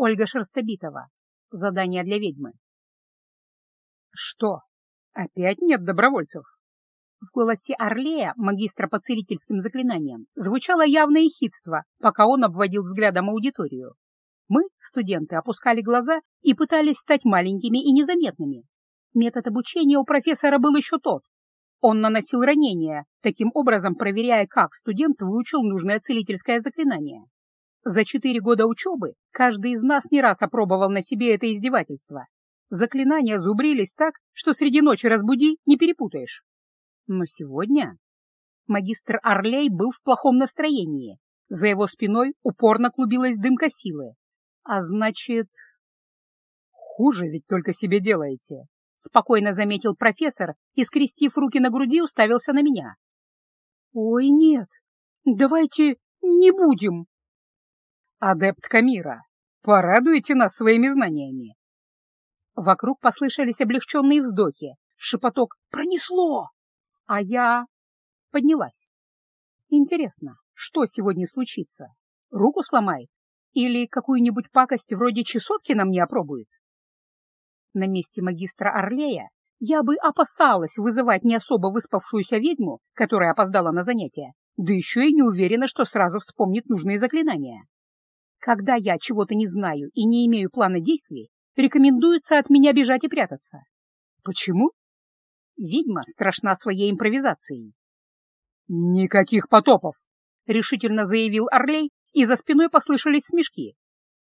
Ольга Шерстобитова. Задание для ведьмы. «Что? Опять нет добровольцев?» В голосе Орлея, магистра по целительским заклинаниям, звучало явное хитство, пока он обводил взглядом аудиторию. Мы, студенты, опускали глаза и пытались стать маленькими и незаметными. Метод обучения у профессора был еще тот. Он наносил ранения, таким образом проверяя, как студент выучил нужное целительское заклинание. За четыре года учебы каждый из нас не раз опробовал на себе это издевательство. Заклинания зубрились так, что среди ночи разбуди, не перепутаешь. Но сегодня магистр Орлей был в плохом настроении. За его спиной упорно клубилась дымка силы. А значит... Хуже ведь только себе делаете, — спокойно заметил профессор и, скрестив руки на груди, уставился на меня. «Ой, нет, давайте не будем!» «Адепт Камира, порадуйте нас своими знаниями!» Вокруг послышались облегченные вздохи, шепоток «Пронесло!» А я... поднялась. Интересно, что сегодня случится? Руку сломает? Или какую-нибудь пакость вроде чесотки на мне опробует? На месте магистра Орлея я бы опасалась вызывать не особо выспавшуюся ведьму, которая опоздала на занятия, да еще и не уверена, что сразу вспомнит нужные заклинания. Когда я чего-то не знаю и не имею плана действий, рекомендуется от меня бежать и прятаться. Почему? Ведьма страшна своей импровизацией. «Никаких потопов!» — решительно заявил Орлей, и за спиной послышались смешки.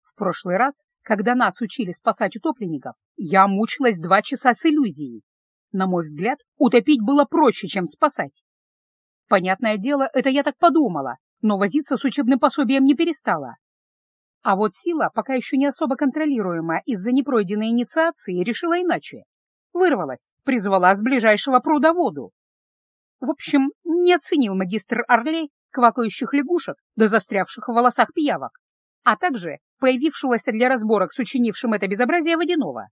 В прошлый раз, когда нас учили спасать утопленников, я мучилась два часа с иллюзией. На мой взгляд, утопить было проще, чем спасать. Понятное дело, это я так подумала, но возиться с учебным пособием не перестала. А вот сила, пока еще не особо контролируемая из-за непройденной инициации, решила иначе. Вырвалась, призвала с ближайшего пруда воду. В общем, не оценил магистр орлей квакающих лягушек до да застрявших в волосах пиявок, а также появившегося для разборок с учинившим это безобразие водяного.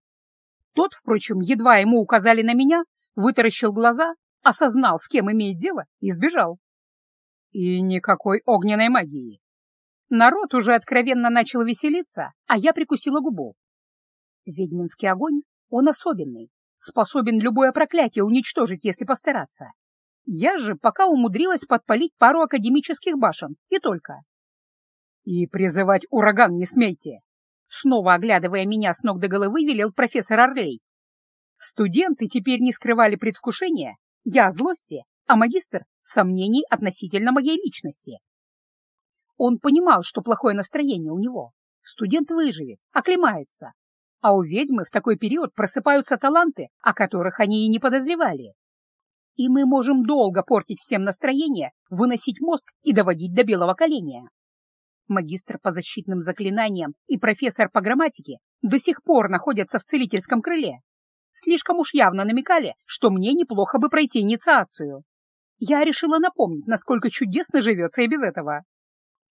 Тот, впрочем, едва ему указали на меня, вытаращил глаза, осознал, с кем имеет дело, и сбежал. И никакой огненной магии. Народ уже откровенно начал веселиться, а я прикусила губу. Ведьминский огонь, он особенный, способен любое проклятие уничтожить, если постараться. Я же пока умудрилась подпалить пару академических башен, и только. «И призывать ураган не смейте!» Снова оглядывая меня с ног до головы, велел профессор Орлей. Студенты теперь не скрывали предвкушения, я — злости, а магистр — сомнений относительно моей личности. Он понимал, что плохое настроение у него. Студент выживет, оклемается. А у ведьмы в такой период просыпаются таланты, о которых они и не подозревали. И мы можем долго портить всем настроение, выносить мозг и доводить до белого коления. Магистр по защитным заклинаниям и профессор по грамматике до сих пор находятся в целительском крыле. Слишком уж явно намекали, что мне неплохо бы пройти инициацию. Я решила напомнить, насколько чудесно живется и без этого.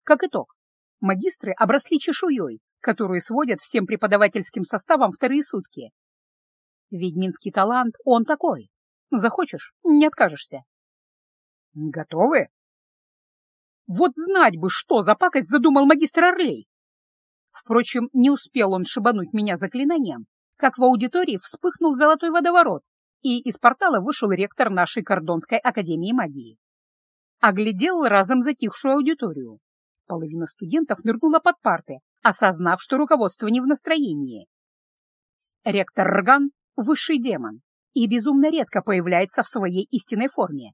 Как итог, магистры обросли чешуей, которую сводят всем преподавательским составом вторые сутки. Ведьминский талант, он такой. Захочешь — не откажешься. Готовы? Вот знать бы, что за пакость задумал магистр Орлей. Впрочем, не успел он шибануть меня заклинанием, как в аудитории вспыхнул золотой водоворот, и из портала вышел ректор нашей Кордонской академии магии. Оглядел разом затихшую аудиторию, Половина студентов нырнула под парты, осознав, что руководство не в настроении. Ректор Рган — высший демон и безумно редко появляется в своей истинной форме.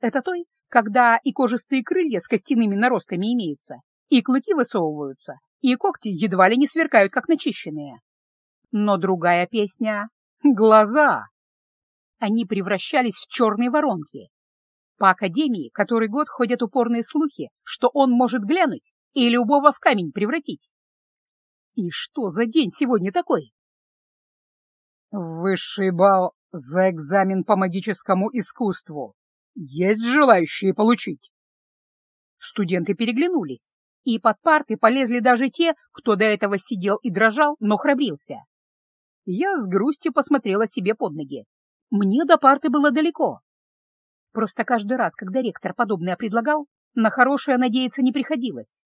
Это той, когда и кожистые крылья с костяными наростами имеются, и клыки высовываются, и когти едва ли не сверкают, как начищенные. Но другая песня — глаза. Они превращались в черные воронки, по Академии, который год ходят упорные слухи, что он может глянуть и любого в камень превратить. И что за день сегодня такой? Высший бал за экзамен по магическому искусству. Есть желающие получить? Студенты переглянулись, и под парты полезли даже те, кто до этого сидел и дрожал, но храбрился. Я с грустью посмотрела себе под ноги. Мне до парты было далеко, Просто каждый раз, когда ректор подобное предлагал, на хорошее надеяться не приходилось.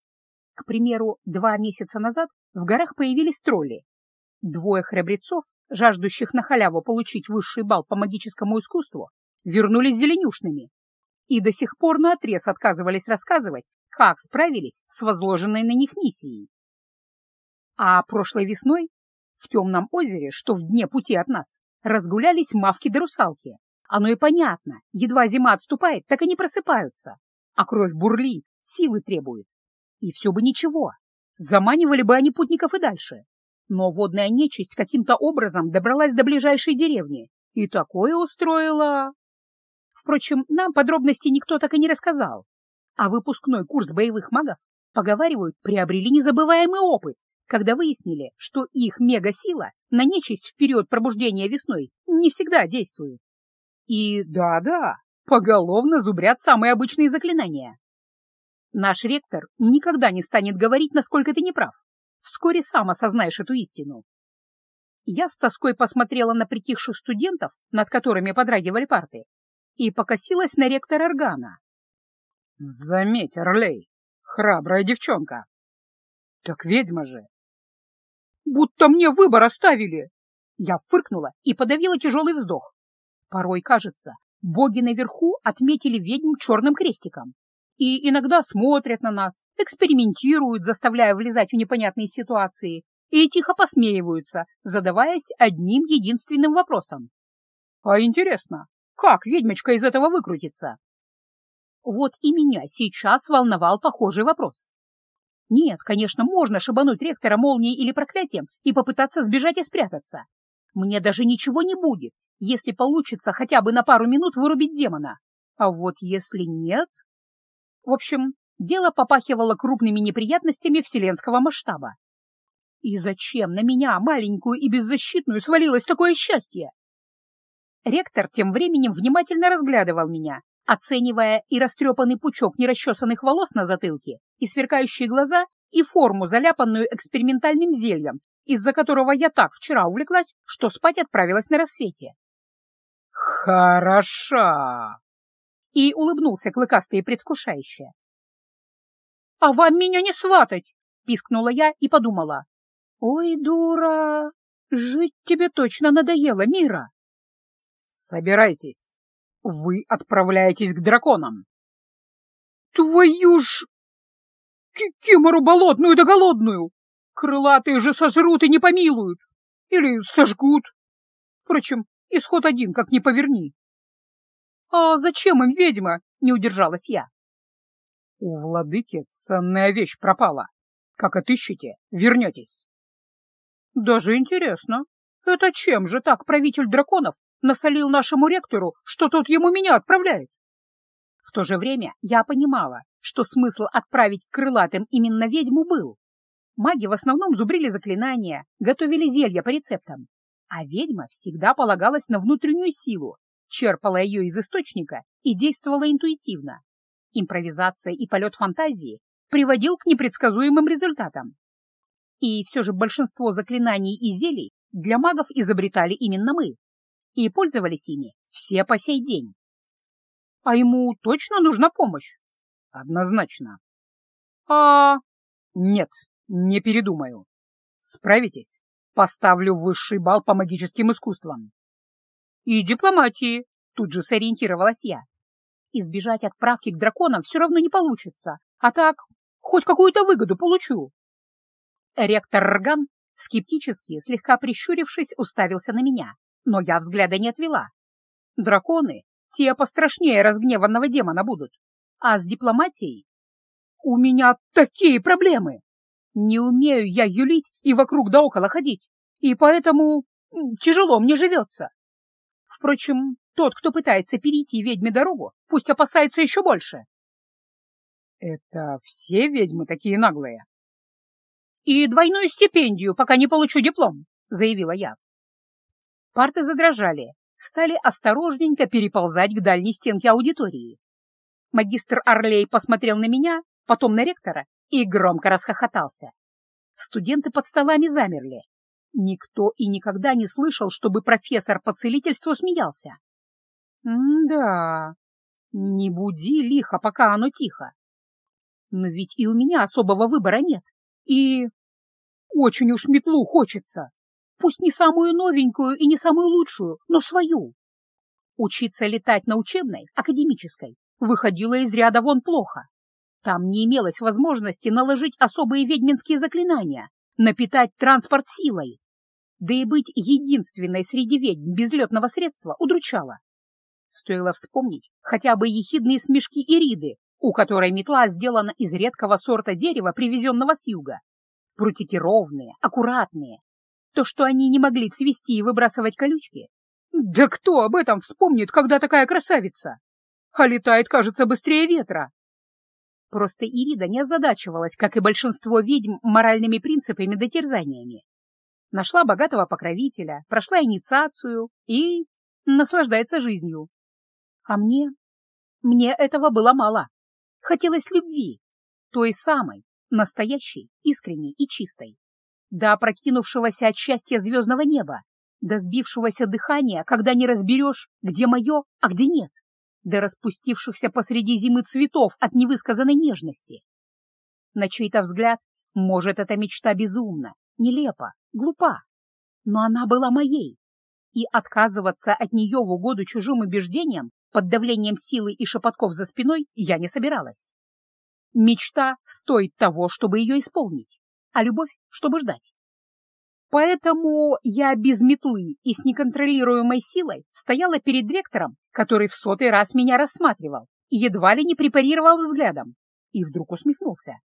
К примеру, два месяца назад в горах появились тролли. Двое храбрецов, жаждущих на халяву получить высший бал по магическому искусству, вернулись зеленюшными и до сих пор наотрез отказывались рассказывать, как справились с возложенной на них миссией. А прошлой весной в темном озере, что в дне пути от нас, разгулялись мавки да русалки. Оно и понятно. Едва зима отступает, так они просыпаются. А кровь бурлит, силы требует. И все бы ничего. Заманивали бы они путников и дальше. Но водная нечисть каким-то образом добралась до ближайшей деревни и такое устроила. Впрочем, нам подробностей никто так и не рассказал. А выпускной курс боевых магов, поговаривают, приобрели незабываемый опыт, когда выяснили, что их мега сила на нечисть в период пробуждения весной не всегда действует. И да-да, поголовно зубрят самые обычные заклинания. Наш ректор никогда не станет говорить, насколько ты не прав. Вскоре сам осознаешь эту истину. Я с тоской посмотрела на притихших студентов, над которыми подрагивали парты, и покосилась на ректора органа. «Заметь, Орлей, храбрая девчонка!» «Так ведьма же!» «Будто мне выбор оставили!» Я фыркнула и подавила тяжелый вздох. Порой кажется, боги наверху отметили ведьм черным крестиком. И иногда смотрят на нас, экспериментируют, заставляя влезать в непонятные ситуации, и тихо посмеиваются, задаваясь одним единственным вопросом. А интересно, как ведьмочка из этого выкрутится? Вот и меня сейчас волновал похожий вопрос. Нет, конечно, можно шибануть ректора молнией или проклятием и попытаться сбежать и спрятаться. Мне даже ничего не будет, если получится хотя бы на пару минут вырубить демона. А вот если нет... В общем, дело попахивало крупными неприятностями вселенского масштаба. И зачем на меня, маленькую и беззащитную, свалилось такое счастье? Ректор тем временем внимательно разглядывал меня, оценивая и растрепанный пучок нерасчесанных волос на затылке, и сверкающие глаза, и форму, заляпанную экспериментальным зельем, из-за которого я так вчера увлеклась, что спать отправилась на рассвете. «Хороша!» И улыбнулся клыкастый и предвкушающе. «А вам меня не сватать!» — пискнула я и подумала. «Ой, дура, жить тебе точно надоело, Мира!» «Собирайтесь! Вы отправляетесь к драконам!» «Твою ж... Кикимору болотную да голодную! Крылатые же сожрут и не помилуют! Или сожгут! Впрочем, исход один, как ни поверни. «А зачем им ведьма?» — не удержалась я. «У владыки ценная вещь пропала. Как отыщете, вернетесь». «Даже интересно, это чем же так правитель драконов насолил нашему ректору, что тот ему меня отправляет?» В то же время я понимала, что смысл отправить крылатым именно ведьму был. Маги в основном зубрили заклинания, готовили зелья по рецептам. А ведьма всегда полагалась на внутреннюю силу, черпала ее из источника и действовала интуитивно. Импровизация и полет фантазии приводил к непредсказуемым результатам. И все же большинство заклинаний и зелий для магов изобретали именно мы, и пользовались ими все по сей день. А ему точно нужна помощь? Однозначно. А... Нет, не передумаю. Справитесь? поставлю высший балл по магическим искусствам. И дипломатии, тут же сориентировалась я. Избежать отправки к драконам все равно не получится, а так хоть какую-то выгоду получу. Ректор Рган скептически, слегка прищурившись, уставился на меня, но я взгляда не отвела. Драконы, те пострашнее разгневанного демона будут, а с дипломатией у меня такие проблемы! Не умею я юлить и вокруг да около ходить, и поэтому тяжело мне живется. Впрочем, тот, кто пытается перейти ведьме дорогу, пусть опасается еще больше. Это все ведьмы такие наглые? И двойную стипендию, пока не получу диплом, заявила я. Парты задрожали, стали осторожненько переползать к дальней стенке аудитории. Магистр Орлей посмотрел на меня, потом на ректора и громко расхохотался. Студенты под столами замерли. Никто и никогда не слышал, чтобы профессор по целительству смеялся. «Да, не буди лихо, пока оно тихо. Но ведь и у меня особого выбора нет. И очень уж метлу хочется. Пусть не самую новенькую и не самую лучшую, но свою. Учиться летать на учебной, академической, выходило из ряда вон плохо. Там не имелось возможности наложить особые ведьминские заклинания, напитать транспорт силой. Да и быть единственной среди ведьм безлетного средства удручало. Стоило вспомнить хотя бы ехидные смешки Ириды, у которой метла сделана из редкого сорта дерева, привезенного с юга. Прутики ровные, аккуратные. То, что они не могли цвести и выбрасывать колючки. Да кто об этом вспомнит, когда такая красавица? А летает, кажется, быстрее ветра. Просто Ирида не озадачивалась, как и большинство ведьм, моральными принципами да терзаниями. Нашла богатого покровителя, прошла инициацию и наслаждается жизнью. А мне? Мне этого было мало. Хотелось любви, той самой, настоящей, искренней и чистой, до опрокинувшегося от счастья звездного неба, до сбившегося дыхания, когда не разберешь, где мое, а где нет до распустившихся посреди зимы цветов от невысказанной нежности. На чей-то взгляд, может, эта мечта безумна, нелепа, глупа, но она была моей, и отказываться от нее в угоду чужим убеждениям под давлением силы и шепотков за спиной я не собиралась. Мечта стоит того, чтобы ее исполнить, а любовь, чтобы ждать. Поэтому я без метлы и с неконтролируемой силой стояла перед ректором который в сотый раз меня рассматривал и едва ли не препарировал взглядом, и вдруг усмехнулся.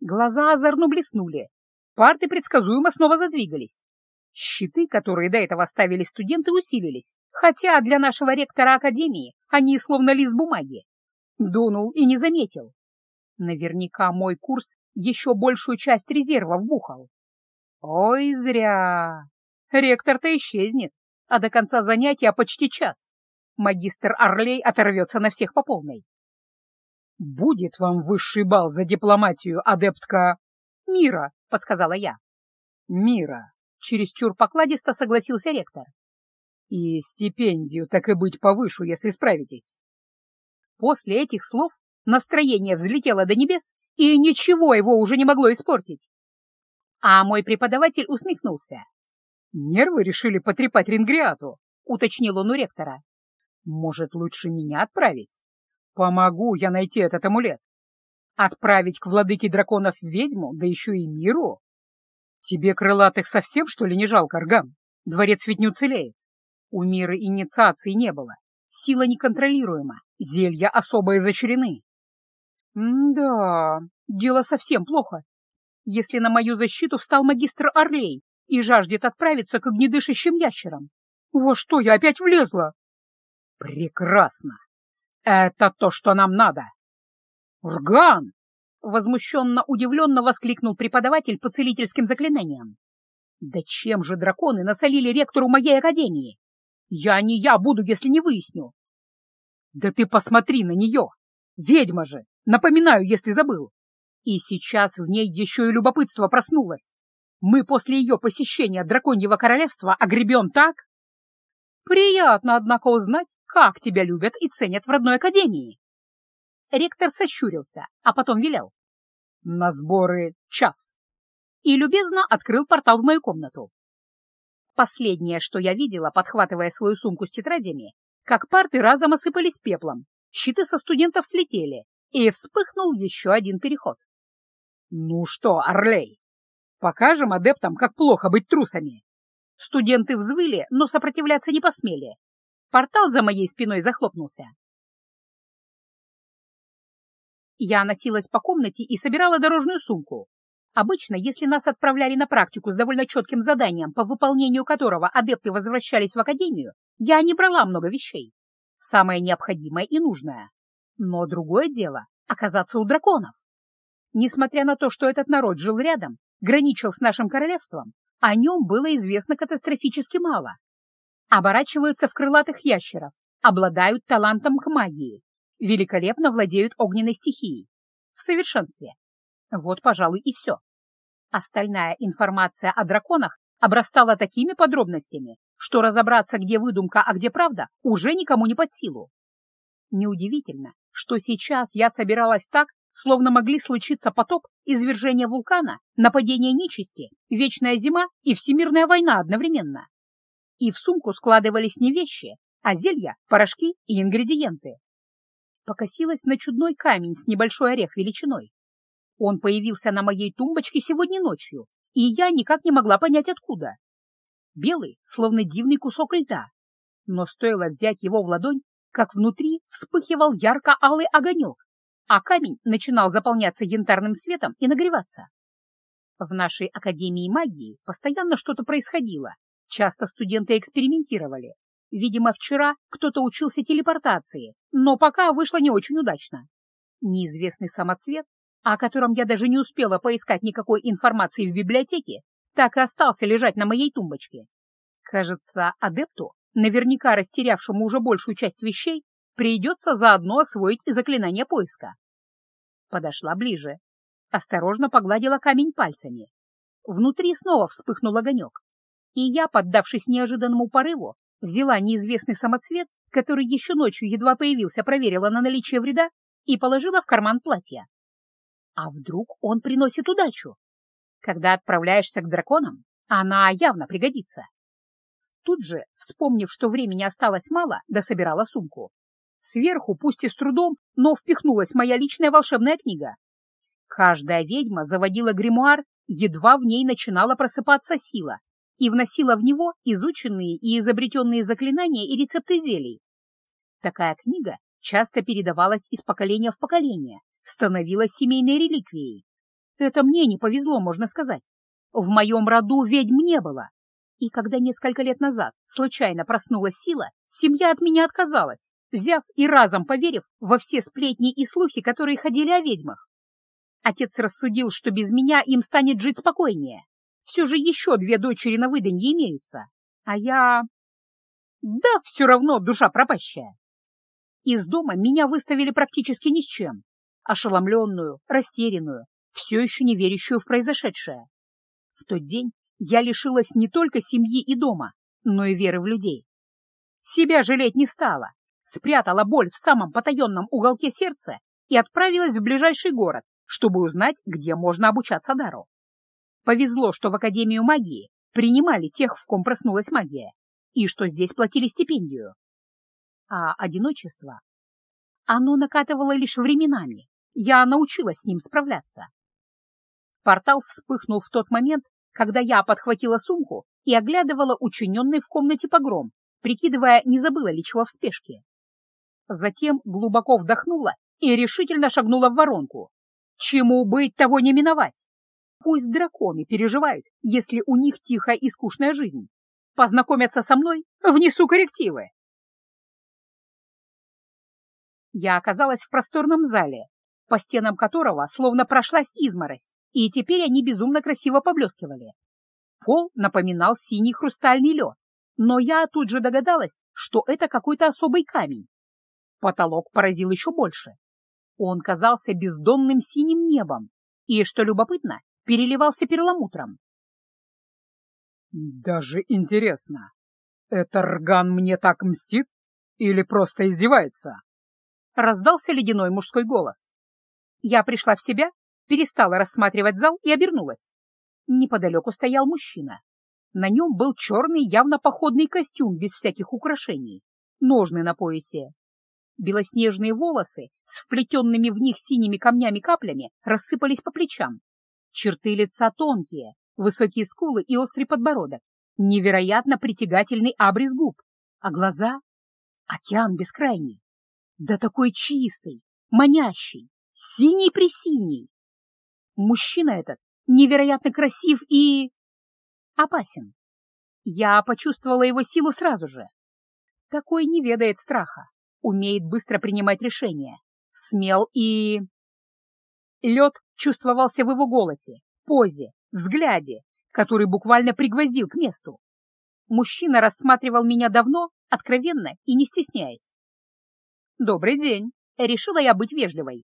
Глаза озорно блеснули, парты предсказуемо снова задвигались. Щиты, которые до этого ставили студенты, усилились, хотя для нашего ректора Академии они словно лист бумаги. Дунул и не заметил. Наверняка мой курс еще большую часть резерва вбухал. Ой, зря. Ректор-то исчезнет, а до конца занятия а почти час магистр Орлей оторвется на всех по полной. «Будет вам высший бал за дипломатию, адептка...» «Мира», — подсказала я. «Мира», — чересчур покладисто согласился ректор. «И стипендию так и быть повышу, если справитесь». После этих слов настроение взлетело до небес, и ничего его уже не могло испортить. А мой преподаватель усмехнулся. «Нервы решили потрепать Рингриату», — уточнил он у ректора. Может, лучше меня отправить? Помогу я найти этот амулет. Отправить к владыке драконов ведьму, да еще и миру? Тебе крылатых совсем, что ли, не жалко, Аргам? Дворец ведь не уцелеет. У мира инициации не было. Сила неконтролируема, зелья особо изощрены. Да, дело совсем плохо. Если на мою защиту встал магистр Орлей и жаждет отправиться к огнедышащим ящерам. Во что я опять влезла? Прекрасно! Это то, что нам надо! Урган! Возмущенно-удивленно воскликнул преподаватель по целительским заклинаниям. Да чем же драконы насолили ректору моей академии? Я не я буду, если не выясню. Да ты посмотри на нее! Ведьма же! Напоминаю, если забыл. И сейчас в ней еще и любопытство проснулось. Мы после ее посещения драконьего королевства огребем так, «Приятно, однако, узнать, как тебя любят и ценят в родной академии!» Ректор сощурился, а потом велел. «На сборы час!» И любезно открыл портал в мою комнату. Последнее, что я видела, подхватывая свою сумку с тетрадями, как парты разом осыпались пеплом, щиты со студентов слетели, и вспыхнул еще один переход. «Ну что, Орлей, покажем адептам, как плохо быть трусами!» Студенты взвыли, но сопротивляться не посмели. Портал за моей спиной захлопнулся. Я носилась по комнате и собирала дорожную сумку. Обычно, если нас отправляли на практику с довольно четким заданием, по выполнению которого адепты возвращались в академию, я не брала много вещей. Самое необходимое и нужное. Но другое дело — оказаться у драконов. Несмотря на то, что этот народ жил рядом, граничил с нашим королевством, о нем было известно катастрофически мало. Оборачиваются в крылатых ящеров, обладают талантом к магии, великолепно владеют огненной стихией. В совершенстве. Вот, пожалуй, и все. Остальная информация о драконах обрастала такими подробностями, что разобраться, где выдумка, а где правда, уже никому не под силу. Неудивительно, что сейчас я собиралась так, словно могли случиться потоп, извержение вулкана, нападение нечисти, вечная зима и всемирная война одновременно. И в сумку складывались не вещи, а зелья, порошки и ингредиенты. Покосилась на чудной камень с небольшой орех величиной. Он появился на моей тумбочке сегодня ночью, и я никак не могла понять, откуда. Белый, словно дивный кусок льда. Но стоило взять его в ладонь, как внутри вспыхивал ярко-алый огонек, а камень начинал заполняться янтарным светом и нагреваться. В нашей Академии магии постоянно что-то происходило. Часто студенты экспериментировали. Видимо, вчера кто-то учился телепортации, но пока вышло не очень удачно. Неизвестный самоцвет, о котором я даже не успела поискать никакой информации в библиотеке, так и остался лежать на моей тумбочке. Кажется, адепту, наверняка растерявшему уже большую часть вещей, Придется заодно освоить заклинание поиска. Подошла ближе. Осторожно погладила камень пальцами. Внутри снова вспыхнул огонек. И я, поддавшись неожиданному порыву, взяла неизвестный самоцвет, который еще ночью едва появился, проверила на наличие вреда и положила в карман платья. А вдруг он приносит удачу? Когда отправляешься к драконам, она явно пригодится. Тут же, вспомнив, что времени осталось мало, дособирала сумку. Сверху, пусть и с трудом, но впихнулась моя личная волшебная книга. Каждая ведьма заводила гримуар, едва в ней начинала просыпаться сила, и вносила в него изученные и изобретенные заклинания и рецепты зелий. Такая книга часто передавалась из поколения в поколение, становилась семейной реликвией. Это мне не повезло, можно сказать. В моем роду ведьм не было. И когда несколько лет назад случайно проснулась сила, семья от меня отказалась взяв и разом поверив во все сплетни и слухи, которые ходили о ведьмах. Отец рассудил, что без меня им станет жить спокойнее. Все же еще две дочери на выданье имеются. А я... Да, все равно душа пропащая. Из дома меня выставили практически ни с чем. Ошеломленную, растерянную, все еще не верящую в произошедшее. В тот день я лишилась не только семьи и дома, но и веры в людей. Себя жалеть не стала, спрятала боль в самом потаенном уголке сердца и отправилась в ближайший город, чтобы узнать, где можно обучаться дару. Повезло, что в Академию магии принимали тех, в ком проснулась магия, и что здесь платили стипендию. А одиночество? Оно накатывало лишь временами. Я научилась с ним справляться. Портал вспыхнул в тот момент, когда я подхватила сумку и оглядывала учиненный в комнате погром, прикидывая, не забыла ли чего в спешке затем глубоко вдохнула и решительно шагнула в воронку. Чему быть, того не миновать. Пусть драконы переживают, если у них тихая и скучная жизнь. Познакомятся со мной, внесу коррективы. Я оказалась в просторном зале, по стенам которого словно прошлась изморозь, и теперь они безумно красиво поблескивали. Пол напоминал синий хрустальный лед, но я тут же догадалась, что это какой-то особый камень, Потолок поразил еще больше. Он казался бездонным синим небом и, что любопытно, переливался перламутром. «Даже интересно, это Рган мне так мстит или просто издевается?» Раздался ледяной мужской голос. Я пришла в себя, перестала рассматривать зал и обернулась. Неподалеку стоял мужчина. На нем был черный, явно походный костюм без всяких украшений, ножны на поясе, Белоснежные волосы с вплетенными в них синими камнями-каплями рассыпались по плечам. Черты лица тонкие, высокие скулы и острый подбородок, невероятно притягательный абрис губ, а глаза — океан бескрайний. Да такой чистый, манящий, синий-пресиний. Мужчина этот невероятно красив и... опасен. Я почувствовала его силу сразу же. Такой не ведает страха умеет быстро принимать решения, смел и... Лед чувствовался в его голосе, позе, взгляде, который буквально пригвоздил к месту. Мужчина рассматривал меня давно, откровенно и не стесняясь. «Добрый день!» — решила я быть вежливой.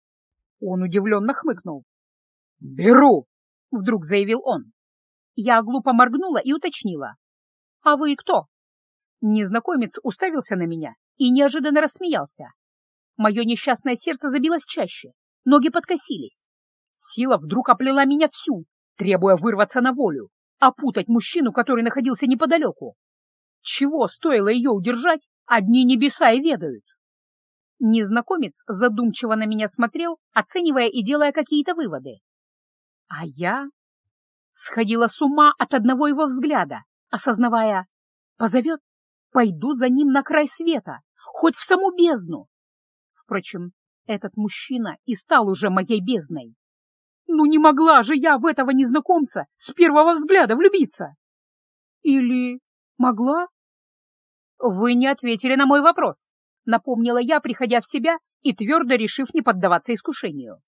Он удивленно хмыкнул. «Беру!» — вдруг заявил он. Я глупо моргнула и уточнила. «А вы кто?» Незнакомец уставился на меня и неожиданно рассмеялся. Мое несчастное сердце забилось чаще, ноги подкосились. Сила вдруг оплела меня всю, требуя вырваться на волю, опутать мужчину, который находился неподалеку. Чего стоило ее удержать, одни небеса и ведают. Незнакомец задумчиво на меня смотрел, оценивая и делая какие-то выводы. А я сходила с ума от одного его взгляда, осознавая, позовет Пойду за ним на край света, хоть в саму бездну. Впрочем, этот мужчина и стал уже моей бездной. Ну не могла же я в этого незнакомца с первого взгляда влюбиться! Или могла? Вы не ответили на мой вопрос, напомнила я, приходя в себя и твердо решив не поддаваться искушению.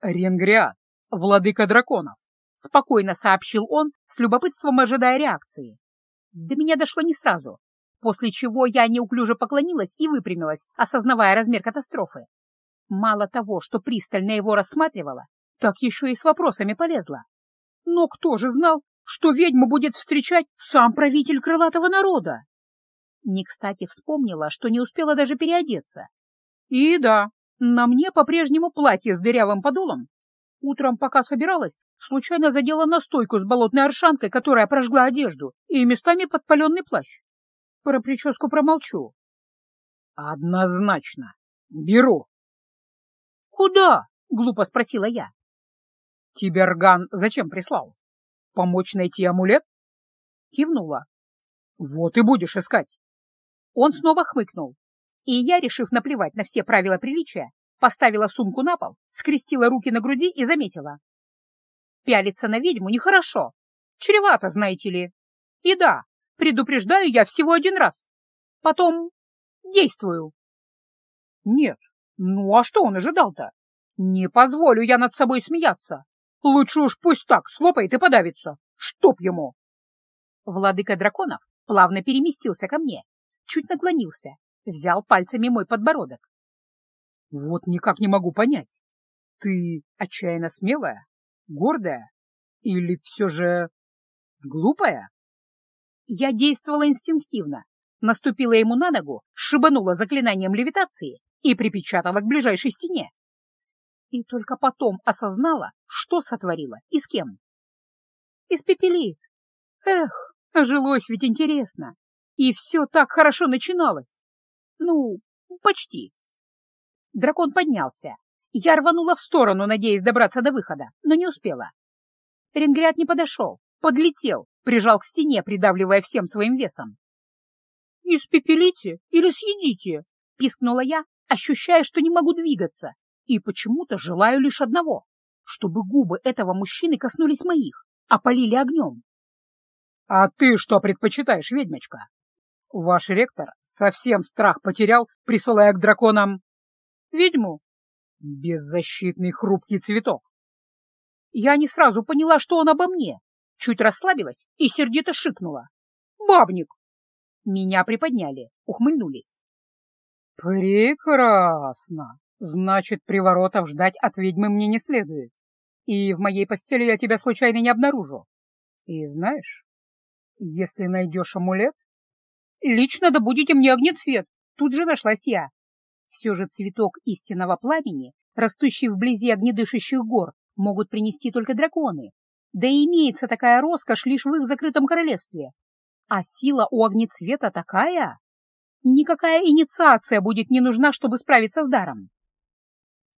Ренгриат, владыка драконов, спокойно сообщил он, с любопытством ожидая реакции. До меня дошло не сразу, после чего я неуклюже поклонилась и выпрямилась, осознавая размер катастрофы. Мало того, что пристально его рассматривала, так еще и с вопросами полезла. Но кто же знал, что ведьму будет встречать сам правитель крылатого народа? Не кстати вспомнила, что не успела даже переодеться. И да, на мне по-прежнему платье с дырявым подолом. Утром, пока собиралась, случайно задела настойку с болотной аршанкой, которая прожгла одежду, и местами подпаленный плащ про прическу промолчу. — Однозначно. Беру. — Куда? — глупо спросила я. — Тиберган зачем прислал? Помочь найти амулет? Кивнула. — Вот и будешь искать. Он снова хмыкнул, и я, решив наплевать на все правила приличия, поставила сумку на пол, скрестила руки на груди и заметила. Пялиться на ведьму нехорошо. Чревато, знаете ли. И да, Предупреждаю я всего один раз. Потом действую. Нет, ну а что он ожидал-то? Не позволю я над собой смеяться. Лучше уж пусть так слопает и подавится. Чтоб ему! Владыка драконов плавно переместился ко мне, чуть наклонился, взял пальцами мой подбородок. Вот никак не могу понять. Ты отчаянно смелая, гордая или все же глупая? Я действовала инстинктивно. Наступила ему на ногу, шибанула заклинанием левитации и припечатала к ближайшей стене. И только потом осознала, что сотворила и с кем. Испепелит. Эх, жилось ведь интересно. И все так хорошо начиналось. Ну, почти. Дракон поднялся. Я рванула в сторону, надеясь добраться до выхода, но не успела. Ренгряд не подошел, подлетел, прижал к стене, придавливая всем своим весом. «Испепелите или съедите!» — пискнула я, ощущая, что не могу двигаться, и почему-то желаю лишь одного — чтобы губы этого мужчины коснулись моих, а полили огнем. «А ты что предпочитаешь, ведьмочка?» «Ваш ректор совсем страх потерял, присылая к драконам...» «Ведьму?» «Беззащитный хрупкий цветок». Я не сразу поняла, что он обо мне, Чуть расслабилась и сердито شکنوا "Бабник! Меня приподняли, ухмыльнулись. Прекрасно. значит, приворотов ждать от ведьмы мне не следует. И в моей постели я тебя случайно не обнаружу. И знаешь, если найдешь амулет... Лично добудите мне огнецвет. Тут же нашлась я. Все же цветок истинного пламени, растущий вблизи огнедышащих гор, могут принести только драконы, да имеется такая роскошь лишь в их закрытом королевстве. А сила у огнецвета такая? Никакая инициация будет не нужна, чтобы справиться с даром.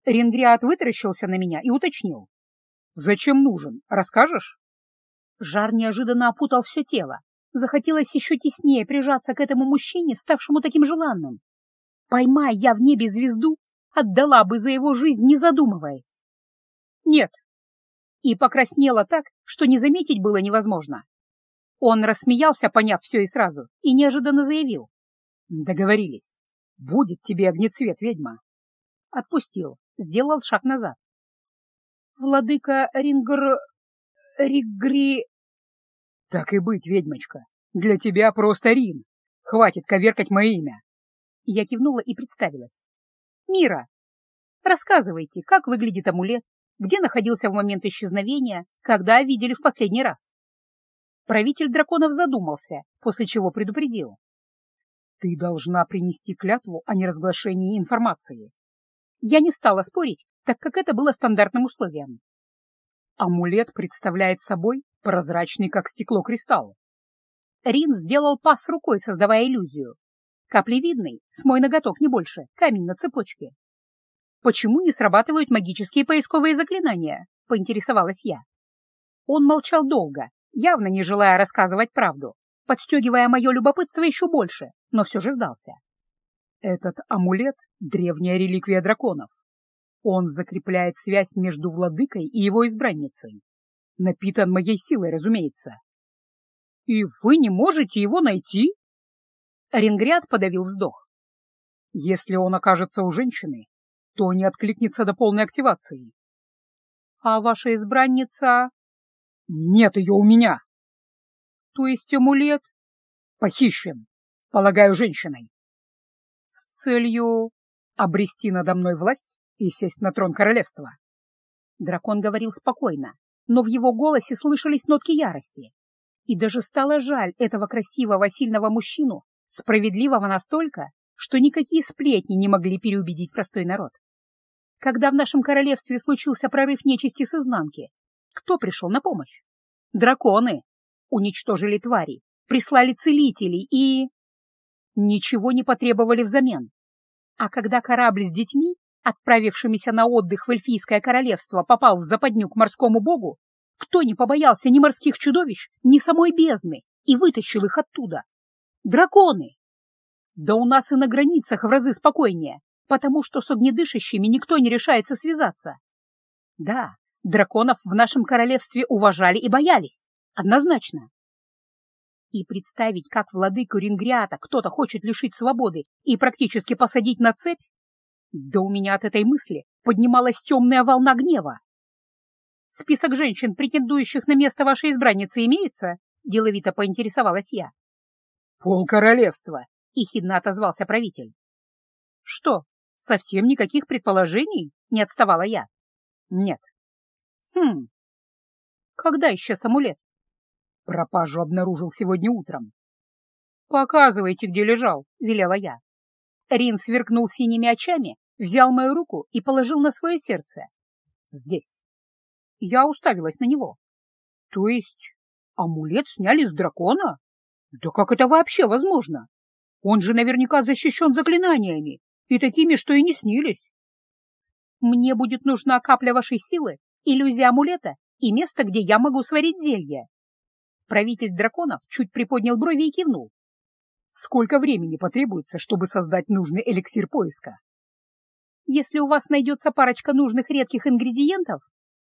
Ренгриат вытаращился на меня и уточнил. «Зачем нужен? Расскажешь?» Жар неожиданно опутал все тело. Захотелось еще теснее прижаться к этому мужчине, ставшему таким желанным. Поймай я в небе звезду, отдала бы за его жизнь, не задумываясь. «Нет», и покраснела так, что не заметить было невозможно. Он рассмеялся, поняв все и сразу, и неожиданно заявил. «Договорились. Будет тебе огнецвет, ведьма». Отпустил, сделал шаг назад. «Владыка Рингр... Ригри...» «Так и быть, ведьмочка. Для тебя просто Рин. Хватит коверкать мое имя». Я кивнула и представилась. «Мира, рассказывайте, как выглядит амулет, где находился в момент исчезновения, когда видели в последний раз. Правитель драконов задумался, после чего предупредил. «Ты должна принести клятву о неразглашении информации». Я не стала спорить, так как это было стандартным условием. Амулет представляет собой прозрачный, как стекло, кристалл. Рин сделал пас рукой, создавая иллюзию. Каплевидный, с мой ноготок не больше, камень на цепочке. «Почему не срабатывают магические поисковые заклинания?» — поинтересовалась я. Он молчал долго, явно не желая рассказывать правду, подстегивая мое любопытство еще больше, но все же сдался. Этот амулет — древняя реликвия драконов. Он закрепляет связь между владыкой и его избранницей. Напитан моей силой, разумеется. «И вы не можете его найти?» Рингряд подавил вздох. «Если он окажется у женщины, Тони откликнется до полной активации. А ваша избранница... Нет ее у меня. То есть амулет? Похищен, полагаю, женщиной. С целью обрести надо мной власть и сесть на трон королевства. Дракон говорил спокойно, но в его голосе слышались нотки ярости. И даже стало жаль этого красивого, сильного мужчину, справедливого настолько, что никакие сплетни не могли переубедить простой народ когда в нашем королевстве случился прорыв нечисти с изнанки, кто пришел на помощь? Драконы. Уничтожили твари, прислали целителей и... Ничего не потребовали взамен. А когда корабль с детьми, отправившимися на отдых в Эльфийское королевство, попал в западню к морскому богу, кто не побоялся ни морских чудовищ, ни самой бездны и вытащил их оттуда? Драконы! Да у нас и на границах в разы спокойнее потому что с огнедышащими никто не решается связаться. Да, драконов в нашем королевстве уважали и боялись, однозначно. И представить, как владыку Рингриата кто-то хочет лишить свободы и практически посадить на цепь, да у меня от этой мысли поднималась темная волна гнева. «Список женщин, претендующих на место вашей избранницы, имеется?» — деловито поинтересовалась я. «Пол королевства!» — ехидно отозвался правитель. «Что, Совсем никаких предположений? Не отставала я. Нет. Хм. Когда еще амулет? Пропажу обнаружил сегодня утром. «Показывайте, где лежал», — велела я. Рин сверкнул синими очами, взял мою руку и положил на свое сердце. «Здесь». Я уставилась на него. «То есть амулет сняли с дракона? Да как это вообще возможно? Он же наверняка защищен заклинаниями, и такими, что и не снились. Мне будет нужна капля вашей силы, иллюзия амулета и место, где я могу сварить зелье. Правитель драконов чуть приподнял брови и кивнул. Сколько времени потребуется, чтобы создать нужный эликсир поиска? Если у вас найдется парочка нужных редких ингредиентов...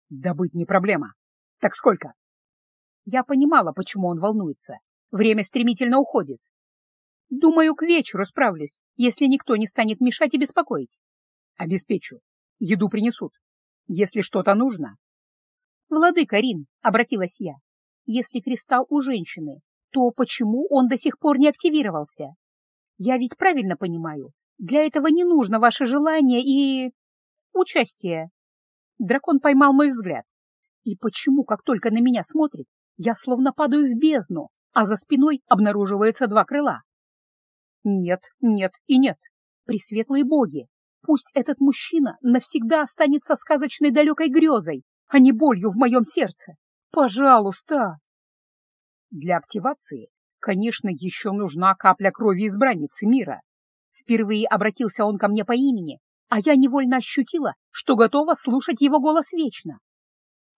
Добыть не проблема. Так сколько? Я понимала, почему он волнуется. Время стремительно уходит. Думаю, к вечеру справлюсь, если никто не станет мешать и беспокоить. Обеспечу. Еду принесут. Если что-то нужно. Владыка Рин, обратилась я, если кристалл у женщины, то почему он до сих пор не активировался? Я ведь правильно понимаю, для этого не нужно ваше желание и... участие. Дракон поймал мой взгляд. И почему, как только на меня смотрит, я словно падаю в бездну, а за спиной обнаруживается два крыла? Нет, нет и нет. Пресветлые боги, пусть этот мужчина навсегда останется сказочной далекой грезой, а не болью в моем сердце. Пожалуйста. Для активации, конечно, еще нужна капля крови избранницы мира. Впервые обратился он ко мне по имени, а я невольно ощутила, что готова слушать его голос вечно.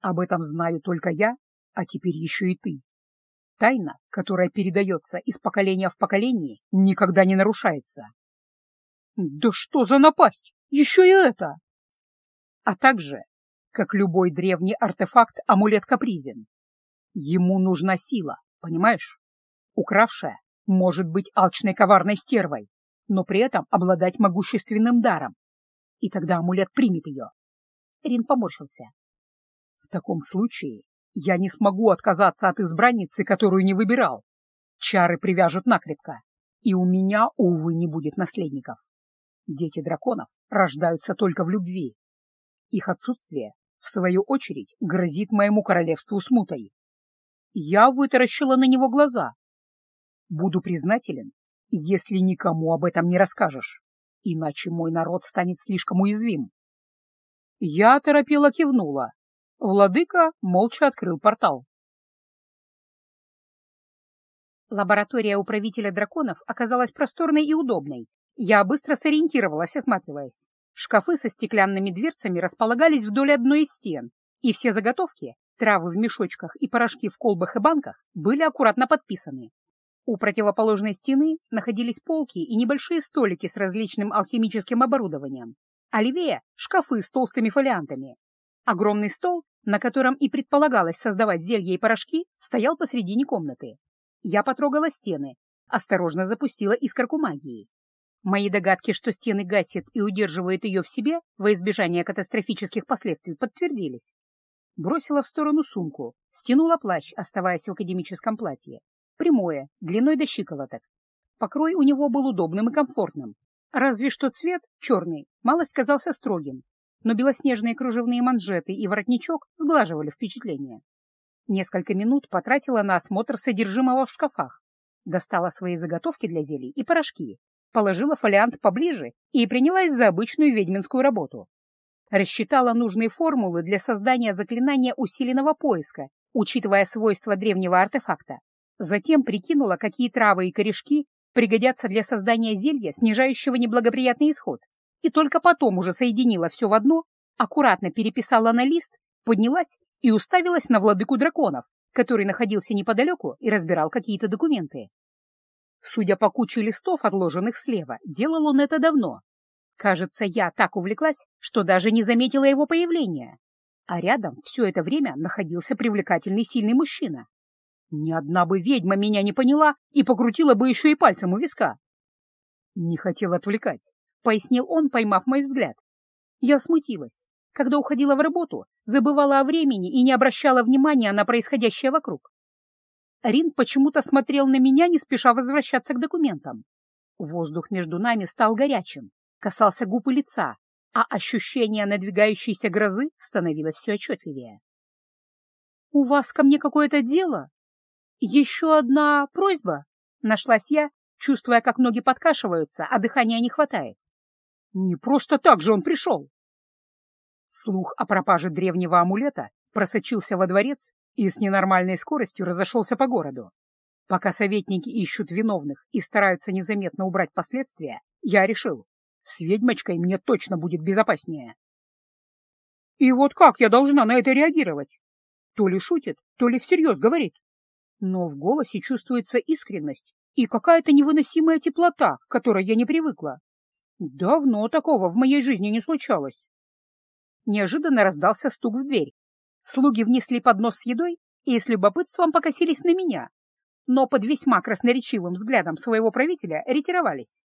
Об этом знаю только я, а теперь еще и ты. Тайна, которая передается из поколения в поколение, никогда не нарушается. Да что за напасть? Еще и это! А также, как любой древний артефакт, амулет капризен. Ему нужна сила, понимаешь? Укравшая может быть алчной коварной стервой, но при этом обладать могущественным даром. И тогда амулет примет ее. Рин поморщился. В таком случае я не смогу отказаться от избранницы, которую не выбирал. Чары привяжут накрепко, и у меня, увы, не будет наследников. Дети драконов рождаются только в любви. Их отсутствие, в свою очередь, грозит моему королевству смутой. Я вытаращила на него глаза. Буду признателен, если никому об этом не расскажешь, иначе мой народ станет слишком уязвим. Я торопела кивнула, Владыка молча открыл портал. Лаборатория управителя драконов оказалась просторной и удобной. Я быстро сориентировалась, осматриваясь. Шкафы со стеклянными дверцами располагались вдоль одной из стен, и все заготовки — травы в мешочках и порошки в колбах и банках — были аккуратно подписаны. У противоположной стены находились полки и небольшие столики с различным алхимическим оборудованием, а левее — шкафы с толстыми фолиантами, Огромный стол на котором и предполагалось создавать зелья и порошки, стоял посредине комнаты. Я потрогала стены, осторожно запустила искорку магии. Мои догадки, что стены гасят и удерживают ее в себе во избежание катастрофических последствий, подтвердились. Бросила в сторону сумку, стянула плащ, оставаясь в академическом платье. Прямое, длиной до щиколоток. Покрой у него был удобным и комфортным. Разве что цвет, черный, малость казался строгим, но белоснежные кружевные манжеты и воротничок сглаживали впечатление. Несколько минут потратила на осмотр содержимого в шкафах, достала свои заготовки для зелий и порошки, положила фолиант поближе и принялась за обычную ведьминскую работу. Рассчитала нужные формулы для создания заклинания усиленного поиска, учитывая свойства древнего артефакта. Затем прикинула, какие травы и корешки пригодятся для создания зелья, снижающего неблагоприятный исход и только потом уже соединила все в одно, аккуратно переписала на лист, поднялась и уставилась на владыку драконов, который находился неподалеку и разбирал какие-то документы. Судя по куче листов, отложенных слева, делал он это давно. Кажется, я так увлеклась, что даже не заметила его появления. А рядом все это время находился привлекательный сильный мужчина. Ни одна бы ведьма меня не поняла и покрутила бы еще и пальцем у виска. Не хотел отвлекать пояснил он, поймав мой взгляд. Я смутилась, когда уходила в работу, забывала о времени и не обращала внимания на происходящее вокруг. Рин почему-то смотрел на меня, не спеша возвращаться к документам. Воздух между нами стал горячим, касался губ и лица, а ощущение надвигающейся грозы становилось все отчетливее. «У вас ко мне какое-то дело? Еще одна просьба?» — нашлась я, чувствуя, как ноги подкашиваются, а дыхания не хватает. Не просто так же он пришел. Слух о пропаже древнего амулета просочился во дворец и с ненормальной скоростью разошелся по городу. Пока советники ищут виновных и стараются незаметно убрать последствия, я решил, с ведьмочкой мне точно будет безопаснее. И вот как я должна на это реагировать? То ли шутит, то ли всерьез говорит. Но в голосе чувствуется искренность и какая-то невыносимая теплота, к которой я не привыкла. «Давно такого в моей жизни не случалось». Неожиданно раздался стук в дверь. Слуги внесли поднос с едой и с любопытством покосились на меня, но под весьма красноречивым взглядом своего правителя ретировались.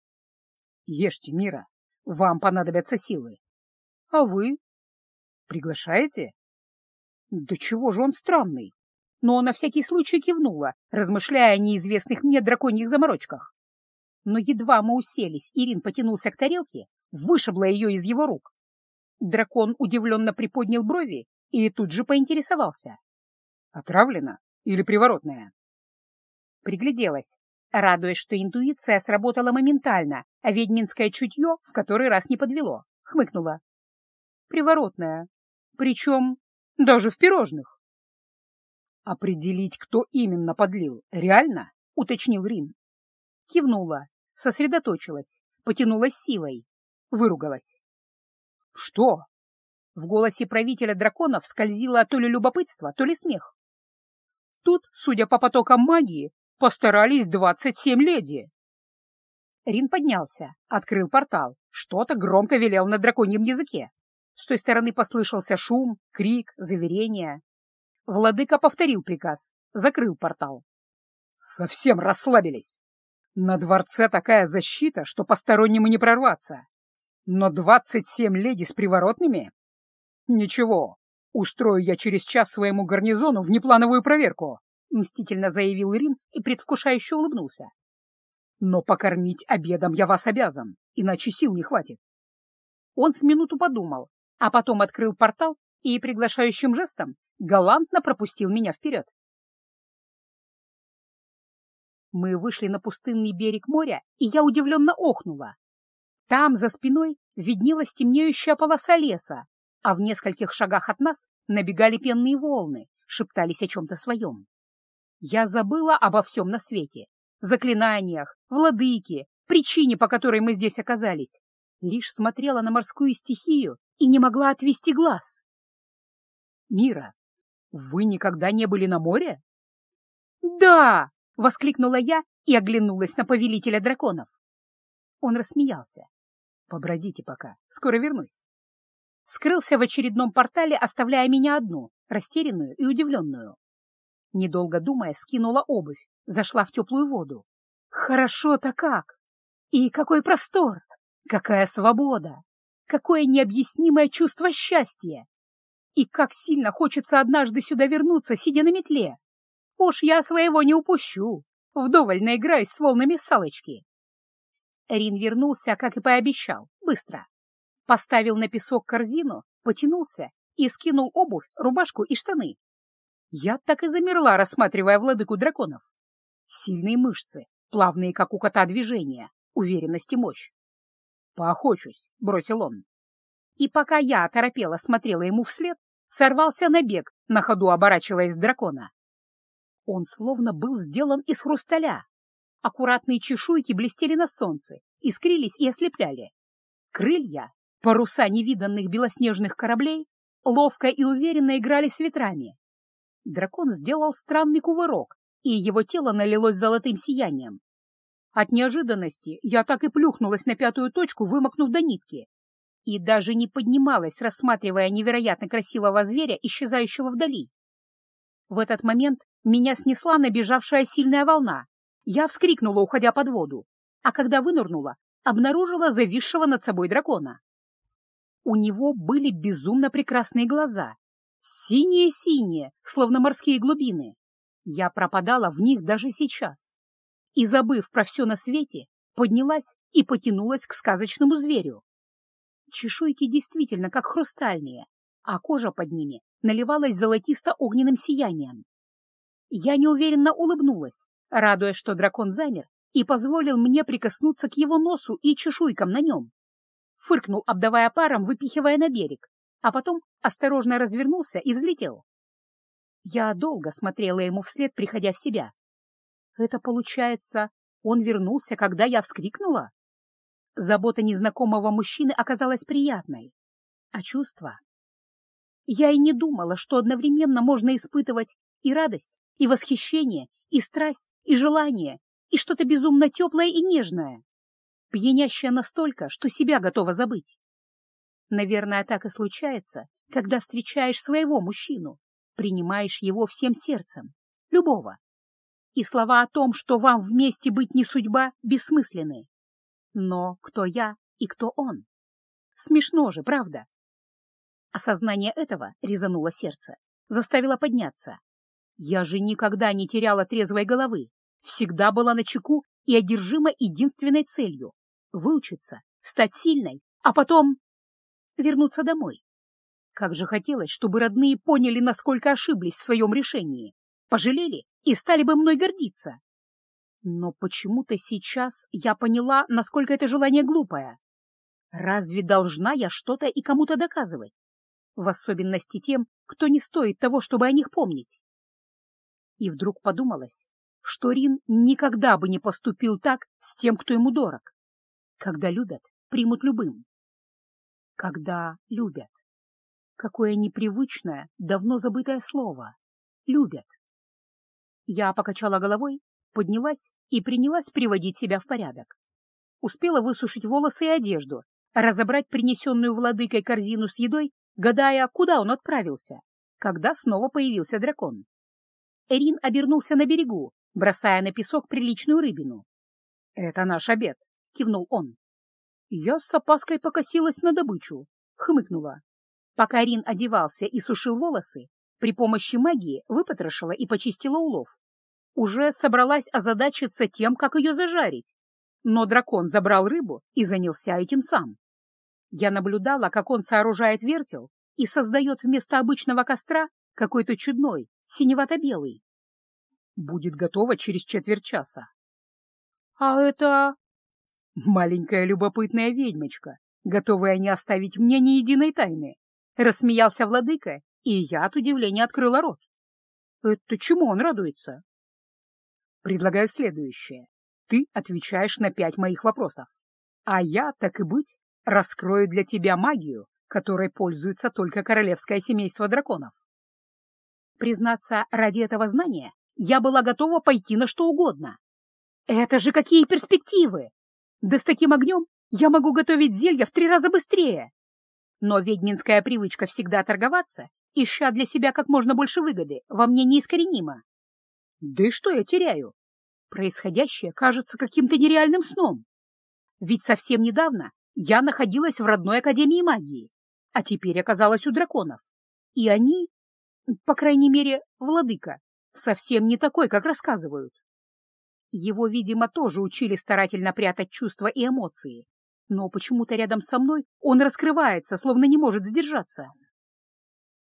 «Ешьте, Мира, вам понадобятся силы». «А вы?» «Приглашаете?» «Да чего же он странный?» Но на всякий случай кивнула, размышляя о неизвестных мне драконьих заморочках но едва мы уселись, Ирин потянулся к тарелке, вышибла ее из его рук. Дракон удивленно приподнял брови и тут же поинтересовался. «Отравлена или приворотная?» Пригляделась, радуясь, что интуиция сработала моментально, а ведьминское чутье в который раз не подвело, хмыкнула. «Приворотная. Причем даже в пирожных». «Определить, кто именно подлил, реально?» — уточнил Рин. Кивнула, сосредоточилась, потянулась силой, выругалась. «Что?» В голосе правителя драконов скользило то ли любопытство, то ли смех. Тут, судя по потокам магии, постарались двадцать семь леди. Рин поднялся, открыл портал, что-то громко велел на драконьем языке. С той стороны послышался шум, крик, заверение. Владыка повторил приказ, закрыл портал. «Совсем расслабились!» На дворце такая защита, что постороннему не прорваться. Но двадцать семь леди с приворотными? Ничего, устрою я через час своему гарнизону внеплановую проверку, мстительно заявил Рин и предвкушающе улыбнулся. Но покормить обедом я вас обязан, иначе сил не хватит. Он с минуту подумал, а потом открыл портал и приглашающим жестом галантно пропустил меня вперед. Мы вышли на пустынный берег моря, и я удивленно охнула. Там, за спиной, виднелась темнеющая полоса леса, а в нескольких шагах от нас набегали пенные волны, шептались о чем-то своем. Я забыла обо всем на свете. Заклинаниях, владыке, причине, по которой мы здесь оказались. Лишь смотрела на морскую стихию и не могла отвести глаз. «Мира, вы никогда не были на море?» «Да!» — воскликнула я и оглянулась на повелителя драконов. Он рассмеялся. «Побродите пока, скоро вернусь». Скрылся в очередном портале, оставляя меня одну, растерянную и удивленную. Недолго думая, скинула обувь, зашла в теплую воду. «Хорошо-то как! И какой простор! Какая свобода! Какое необъяснимое чувство счастья! И как сильно хочется однажды сюда вернуться, сидя на метле!» Уж я своего не упущу. Вдоволь наиграюсь с волнами в салочки. Рин вернулся, как и пообещал, быстро. Поставил на песок корзину, потянулся и скинул обувь, рубашку и штаны. Я так и замерла, рассматривая владыку драконов. Сильные мышцы, плавные, как у кота, движения, уверенность и мощь. «Поохочусь», — бросил он. И пока я оторопела смотрела ему вслед, сорвался на бег, на ходу оборачиваясь дракона. Он словно был сделан из хрусталя. Аккуратные чешуйки блестели на солнце, искрились и ослепляли. Крылья, паруса невиданных белоснежных кораблей, ловко и уверенно играли с ветрами. Дракон сделал странный кувырок, и его тело налилось золотым сиянием. От неожиданности я так и плюхнулась на пятую точку, вымокнув до нитки, и даже не поднималась, рассматривая невероятно красивого зверя, исчезающего вдали. В этот момент меня снесла набежавшая сильная волна. Я вскрикнула, уходя под воду, а когда вынырнула, обнаружила зависшего над собой дракона. У него были безумно прекрасные глаза. Синие-синие, словно морские глубины. Я пропадала в них даже сейчас. И, забыв про все на свете, поднялась и потянулась к сказочному зверю. Чешуйки действительно как хрустальные, а кожа под ними наливалась золотисто-огненным сиянием. Я неуверенно улыбнулась, радуясь, что дракон замер и позволил мне прикоснуться к его носу и чешуйкам на нем. Фыркнул, обдавая паром, выпихивая на берег, а потом осторожно развернулся и взлетел. Я долго смотрела ему вслед, приходя в себя. Это получается, он вернулся, когда я вскрикнула? Забота незнакомого мужчины оказалась приятной. А чувства? Я и не думала, что одновременно можно испытывать и радость, и восхищение, и страсть, и желание, и что-то безумно теплое и нежное, пьянящее настолько, что себя готова забыть. Наверное, так и случается, когда встречаешь своего мужчину, принимаешь его всем сердцем, любого. И слова о том, что вам вместе быть не судьба, бессмысленны. Но кто я и кто он? Смешно же, правда? Осознание этого резануло сердце, заставило подняться. Я же никогда не теряла трезвой головы, всегда была на чеку и одержима единственной целью — выучиться, стать сильной, а потом вернуться домой. Как же хотелось, чтобы родные поняли, насколько ошиблись в своем решении, пожалели и стали бы мной гордиться. Но почему-то сейчас я поняла, насколько это желание глупое. Разве должна я что-то и кому-то доказывать? В особенности тем, кто не стоит того, чтобы о них помнить и вдруг подумалось, что Рин никогда бы не поступил так с тем, кто ему дорог. Когда любят, примут любым. Когда любят. Какое непривычное, давно забытое слово. Любят. Я покачала головой, поднялась и принялась приводить себя в порядок. Успела высушить волосы и одежду, разобрать принесенную владыкой корзину с едой, гадая, куда он отправился, когда снова появился дракон. Эрин обернулся на берегу, бросая на песок приличную рыбину. «Это наш обед», — кивнул он. Я с опаской покосилась на добычу, хмыкнула. Пока Рин одевался и сушил волосы, при помощи магии выпотрошила и почистила улов. Уже собралась озадачиться тем, как ее зажарить. Но дракон забрал рыбу и занялся этим сам. Я наблюдала, как он сооружает вертел и создает вместо обычного костра какой-то чудной, синевато-белый. Будет готово через четверть часа. А это... Маленькая любопытная ведьмочка, готовая не оставить мне ни единой тайны. Рассмеялся владыка, и я от удивления открыла рот. Это чему он радуется? Предлагаю следующее. Ты отвечаешь на пять моих вопросов. А я, так и быть, раскрою для тебя магию, которой пользуется только королевское семейство драконов. Признаться, ради этого знания я была готова пойти на что угодно. Это же какие перспективы! Да с таким огнем я могу готовить зелья в три раза быстрее! Но ведьминская привычка всегда торговаться, ища для себя как можно больше выгоды, во мне неискоренима. Да и что я теряю? Происходящее кажется каким-то нереальным сном. Ведь совсем недавно я находилась в родной Академии магии, а теперь оказалась у драконов. И они по крайней мере, владыка совсем не такой, как рассказывают. Его, видимо, тоже учили старательно прятать чувства и эмоции, но почему-то рядом со мной он раскрывается, словно не может сдержаться.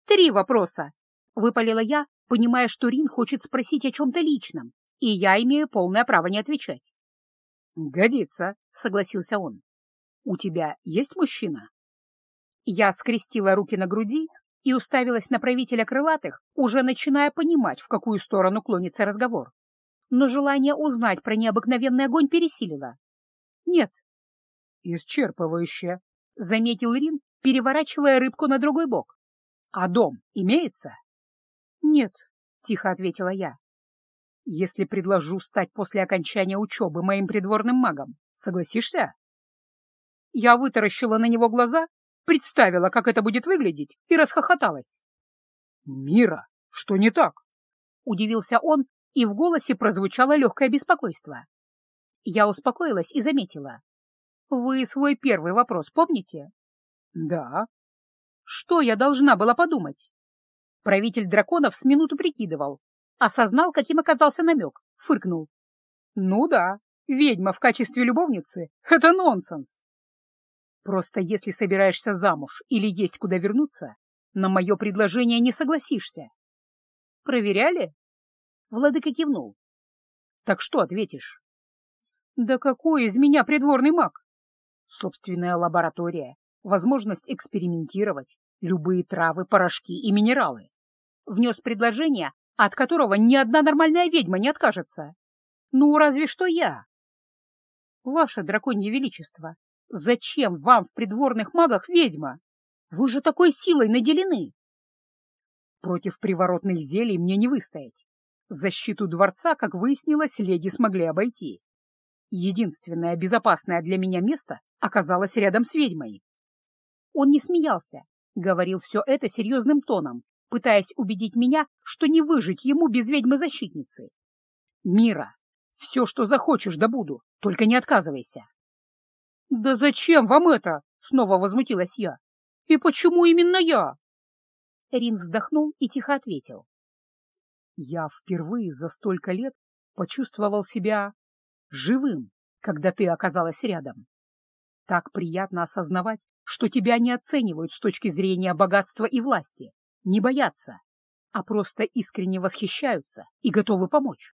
«Три вопроса!» — выпалила я, понимая, что Рин хочет спросить о чем-то личном, и я имею полное право не отвечать. «Годится», — согласился он. «У тебя есть мужчина?» Я скрестила руки на груди, и уставилась на правителя крылатых, уже начиная понимать, в какую сторону клонится разговор. Но желание узнать про необыкновенный огонь пересилило. «Нет». «Исчерпывающе», — заметил Рин, переворачивая рыбку на другой бок. «А дом имеется?» «Нет», — тихо ответила я. «Если предложу стать после окончания учебы моим придворным магом, согласишься?» Я вытаращила на него глаза, представила, как это будет выглядеть, и расхохоталась. «Мира, что не так?» — удивился он, и в голосе прозвучало легкое беспокойство. Я успокоилась и заметила. «Вы свой первый вопрос помните?» «Да». «Что я должна была подумать?» Правитель драконов с минуту прикидывал, осознал, каким оказался намек, фыркнул. «Ну да, ведьма в качестве любовницы — это нонсенс!» Просто если собираешься замуж или есть куда вернуться, на мое предложение не согласишься. Проверяли? Владыка кивнул. Так что ответишь? Да какой из меня придворный маг? Собственная лаборатория, возможность экспериментировать, любые травы, порошки и минералы. Внес предложение, от которого ни одна нормальная ведьма не откажется. Ну, разве что я. Ваше драконье величество, Зачем вам в придворных магах ведьма? Вы же такой силой наделены. Против приворотных зелий мне не выстоять. Защиту дворца, как выяснилось, леди смогли обойти. Единственное безопасное для меня место оказалось рядом с ведьмой. Он не смеялся, говорил все это серьезным тоном, пытаясь убедить меня, что не выжить ему без ведьмы-защитницы. «Мира, все, что захочешь, добуду, только не отказывайся!» «Да зачем вам это?» — снова возмутилась я. «И почему именно я?» Рин вздохнул и тихо ответил. «Я впервые за столько лет почувствовал себя живым, когда ты оказалась рядом. Так приятно осознавать, что тебя не оценивают с точки зрения богатства и власти, не боятся, а просто искренне восхищаются и готовы помочь.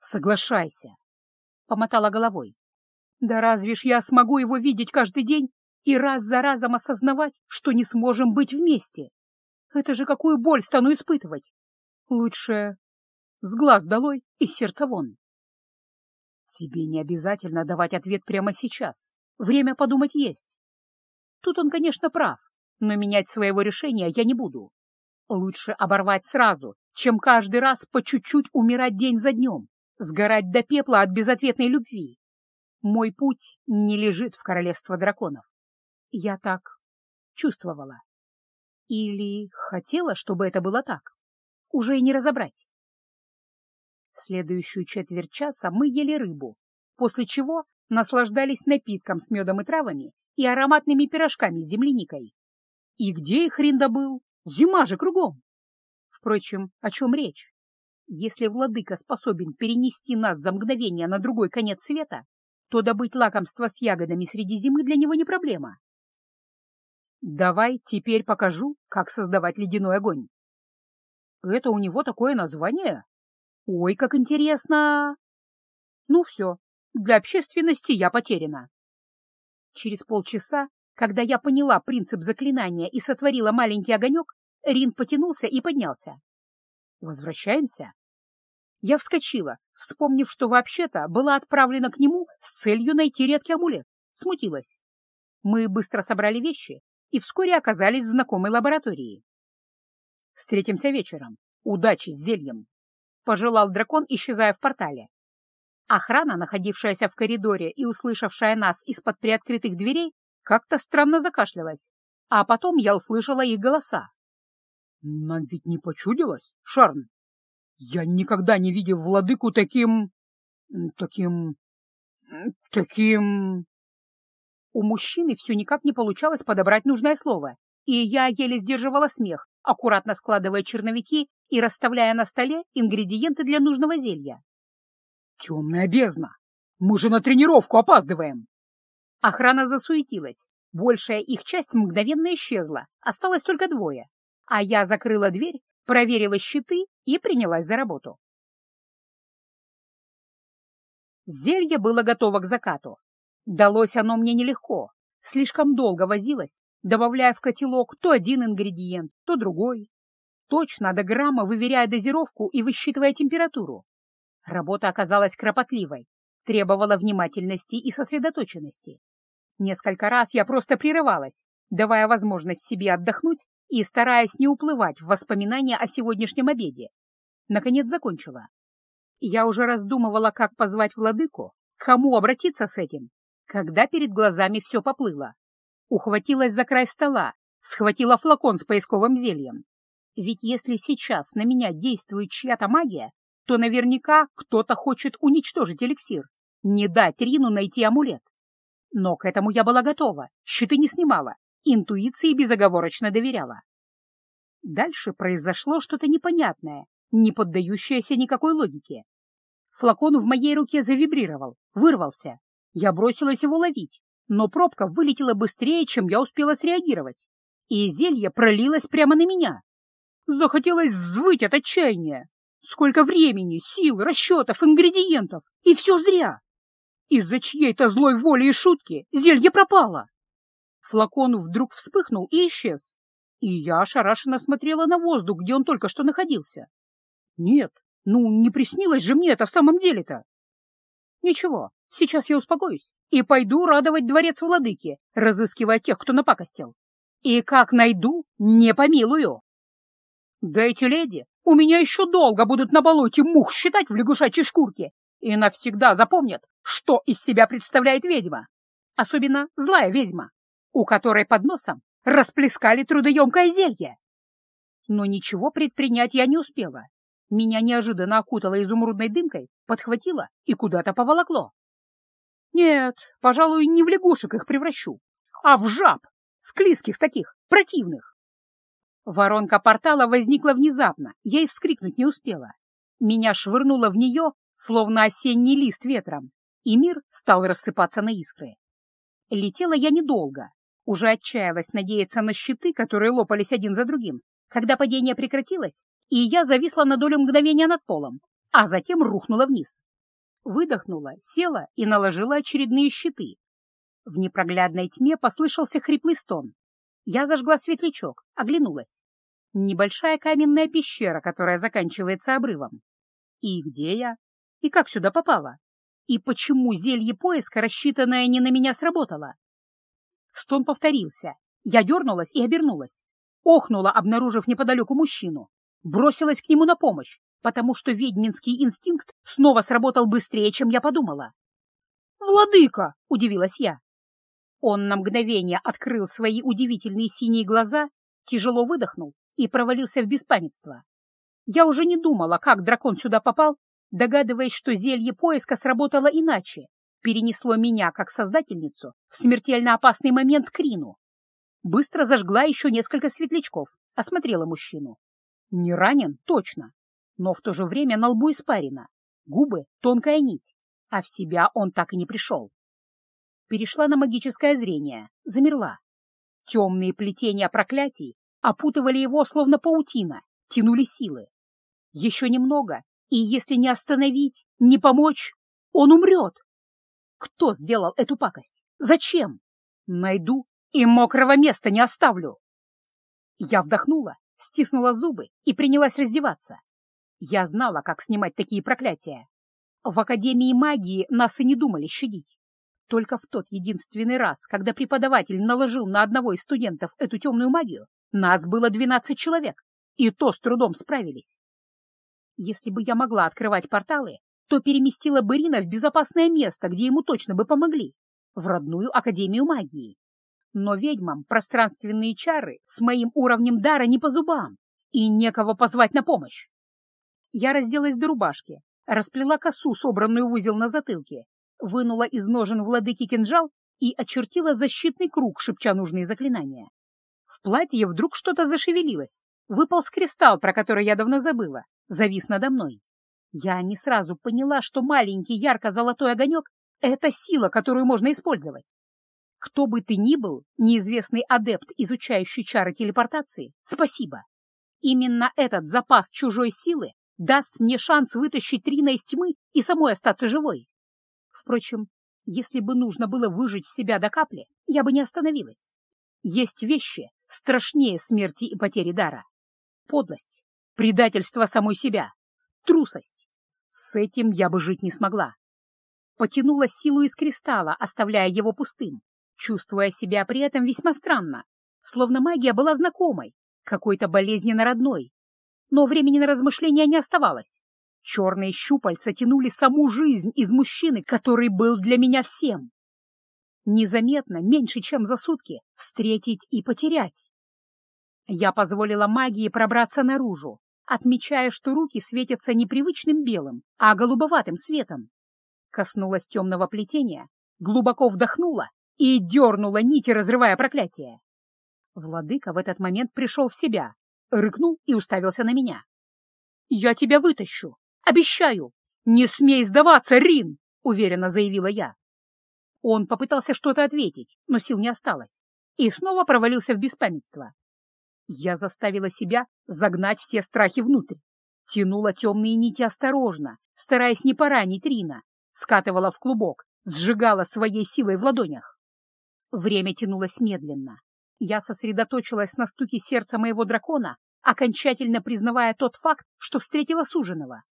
Соглашайся!» — помотала головой. Да разве ж я смогу его видеть каждый день и раз за разом осознавать, что не сможем быть вместе? Это же какую боль стану испытывать! Лучше с глаз долой и сердца вон. Тебе не обязательно давать ответ прямо сейчас. Время подумать есть. Тут он, конечно, прав, но менять своего решения я не буду. Лучше оборвать сразу, чем каждый раз по чуть-чуть умирать день за днем, сгорать до пепла от безответной любви. Мой путь не лежит в королевство драконов. Я так чувствовала. Или хотела, чтобы это было так. Уже и не разобрать. Следующую четверть часа мы ели рыбу, после чего наслаждались напитком с медом и травами и ароматными пирожками с земляникой. И где их хрен добыл? Зима же кругом! Впрочем, о чем речь? Если владыка способен перенести нас за мгновение на другой конец света, то добыть лакомство с ягодами среди зимы для него не проблема. Давай теперь покажу, как создавать ледяной огонь. Это у него такое название? Ой, как интересно! Ну все, для общественности я потеряна. Через полчаса, когда я поняла принцип заклинания и сотворила маленький огонек, Рин потянулся и поднялся. Возвращаемся? Я вскочила, вспомнив, что вообще-то была отправлена к нему с целью найти редкий амулет. Смутилась. Мы быстро собрали вещи и вскоре оказались в знакомой лаборатории. «Встретимся вечером. Удачи с зельем!» — пожелал дракон, исчезая в портале. Охрана, находившаяся в коридоре и услышавшая нас из-под приоткрытых дверей, как-то странно закашлялась, а потом я услышала их голоса. «Нам ведь не почудилось, Шарн?» Я никогда не видел владыку таким... таким... таким... У мужчины все никак не получалось подобрать нужное слово, и я еле сдерживала смех, аккуратно складывая черновики и расставляя на столе ингредиенты для нужного зелья. «Темная бездна! Мы же на тренировку опаздываем!» Охрана засуетилась. Большая их часть мгновенно исчезла, осталось только двое. А я закрыла дверь проверила щиты и принялась за работу. Зелье было готово к закату. Далось оно мне нелегко. Слишком долго возилась, добавляя в котелок то один ингредиент, то другой. Точно до грамма выверяя дозировку и высчитывая температуру. Работа оказалась кропотливой, требовала внимательности и сосредоточенности. Несколько раз я просто прерывалась, давая возможность себе отдохнуть и, стараясь не уплывать в воспоминания о сегодняшнем обеде, наконец закончила. Я уже раздумывала, как позвать владыку, к кому обратиться с этим, когда перед глазами все поплыло. Ухватилась за край стола, схватила флакон с поисковым зельем. Ведь если сейчас на меня действует чья-то магия, то наверняка кто-то хочет уничтожить эликсир, не дать Рину найти амулет. Но к этому я была готова, щиты не снимала, интуиции безоговорочно доверяла. Дальше произошло что-то непонятное, не поддающееся никакой логике. Флакон в моей руке завибрировал, вырвался. Я бросилась его ловить, но пробка вылетела быстрее, чем я успела среагировать, и зелье пролилось прямо на меня. Захотелось взвыть от отчаяния. Сколько времени, сил, расчетов, ингредиентов, и все зря. Из-за чьей-то злой воли и шутки зелье пропало. Флакон вдруг вспыхнул и исчез. И я ошарашенно смотрела на воздух, где он только что находился. Нет, ну не приснилось же мне это в самом деле-то. Ничего, сейчас я успокоюсь и пойду радовать дворец владыки, разыскивая тех, кто напакостил. И как найду, не помилую. Да эти леди у меня еще долго будут на болоте мух считать в лягушачьей шкурке и навсегда запомнят, что из себя представляет ведьма. Особенно злая ведьма. У которой под носом расплескали трудоемкое зелье. Но ничего предпринять я не успела. Меня неожиданно окутало изумрудной дымкой, подхватило и куда-то поволокло. Нет, пожалуй, не в лягушек их превращу, а в жаб, склизких таких, противных. Воронка портала возникла внезапно, я и вскрикнуть не успела. Меня швырнуло в нее, словно осенний лист ветром, и мир стал рассыпаться на искры. Летела я недолго, уже отчаялась надеяться на щиты, которые лопались один за другим, когда падение прекратилось, и я зависла на долю мгновения над полом, а затем рухнула вниз. Выдохнула, села и наложила очередные щиты. В непроглядной тьме послышался хриплый стон. Я зажгла светлячок, оглянулась. Небольшая каменная пещера, которая заканчивается обрывом. И где я? И как сюда попала? И почему зелье поиска, рассчитанное не на меня, сработало? Стон повторился. Я дернулась и обернулась. Охнула, обнаружив неподалеку мужчину. Бросилась к нему на помощь, потому что ведьминский инстинкт снова сработал быстрее, чем я подумала. «Владыка!» — удивилась я. Он на мгновение открыл свои удивительные синие глаза, тяжело выдохнул и провалился в беспамятство. Я уже не думала, как дракон сюда попал, догадываясь, что зелье поиска сработало иначе, перенесло меня, как создательницу, в смертельно опасный момент к Рину. Быстро зажгла еще несколько светлячков, осмотрела мужчину. Не ранен, точно, но в то же время на лбу испарина, губы — тонкая нить, а в себя он так и не пришел. Перешла на магическое зрение, замерла. Темные плетения проклятий опутывали его, словно паутина, тянули силы. Еще немного, и если не остановить, не помочь, он умрет. Кто сделал эту пакость? Зачем? Найду и мокрого места не оставлю. Я вдохнула, стиснула зубы и принялась раздеваться. Я знала, как снимать такие проклятия. В Академии магии нас и не думали щадить. Только в тот единственный раз, когда преподаватель наложил на одного из студентов эту темную магию, нас было 12 человек, и то с трудом справились. Если бы я могла открывать порталы, то переместила бы Рина в безопасное место, где ему точно бы помогли, в родную Академию магии. Но ведьмам пространственные чары с моим уровнем дара не по зубам, и некого позвать на помощь. Я разделась до рубашки, расплела косу, собранную в узел на затылке, вынула из ножен владыки кинжал и очертила защитный круг, шепча нужные заклинания. В платье вдруг что-то зашевелилось. Выпал кристалл, про который я давно забыла, завис надо мной. Я не сразу поняла, что маленький ярко-золотой огонек — это сила, которую можно использовать. Кто бы ты ни был, неизвестный адепт, изучающий чары телепортации, спасибо. Именно этот запас чужой силы даст мне шанс вытащить Рина из тьмы и самой остаться живой. Впрочем, если бы нужно было выжить себя до капли, я бы не остановилась. Есть вещи страшнее смерти и потери дара. Подлость, предательство самой себя трусость. С этим я бы жить не смогла. Потянула силу из кристалла, оставляя его пустым, чувствуя себя при этом весьма странно, словно магия была знакомой, какой-то болезненно родной. Но времени на размышления не оставалось. Черные щупальца тянули саму жизнь из мужчины, который был для меня всем. Незаметно, меньше чем за сутки, встретить и потерять. Я позволила магии пробраться наружу, отмечая, что руки светятся не привычным белым, а голубоватым светом. Коснулась темного плетения, глубоко вдохнула и дернула нити, разрывая проклятие. Владыка в этот момент пришел в себя, рыкнул и уставился на меня. «Я тебя вытащу! Обещаю! Не смей сдаваться, Рин!» — уверенно заявила я. Он попытался что-то ответить, но сил не осталось, и снова провалился в беспамятство. Я заставила себя загнать все страхи внутрь. Тянула темные нити осторожно, стараясь не поранить Рина. Скатывала в клубок, сжигала своей силой в ладонях. Время тянулось медленно. Я сосредоточилась на стуке сердца моего дракона, окончательно признавая тот факт, что встретила суженого.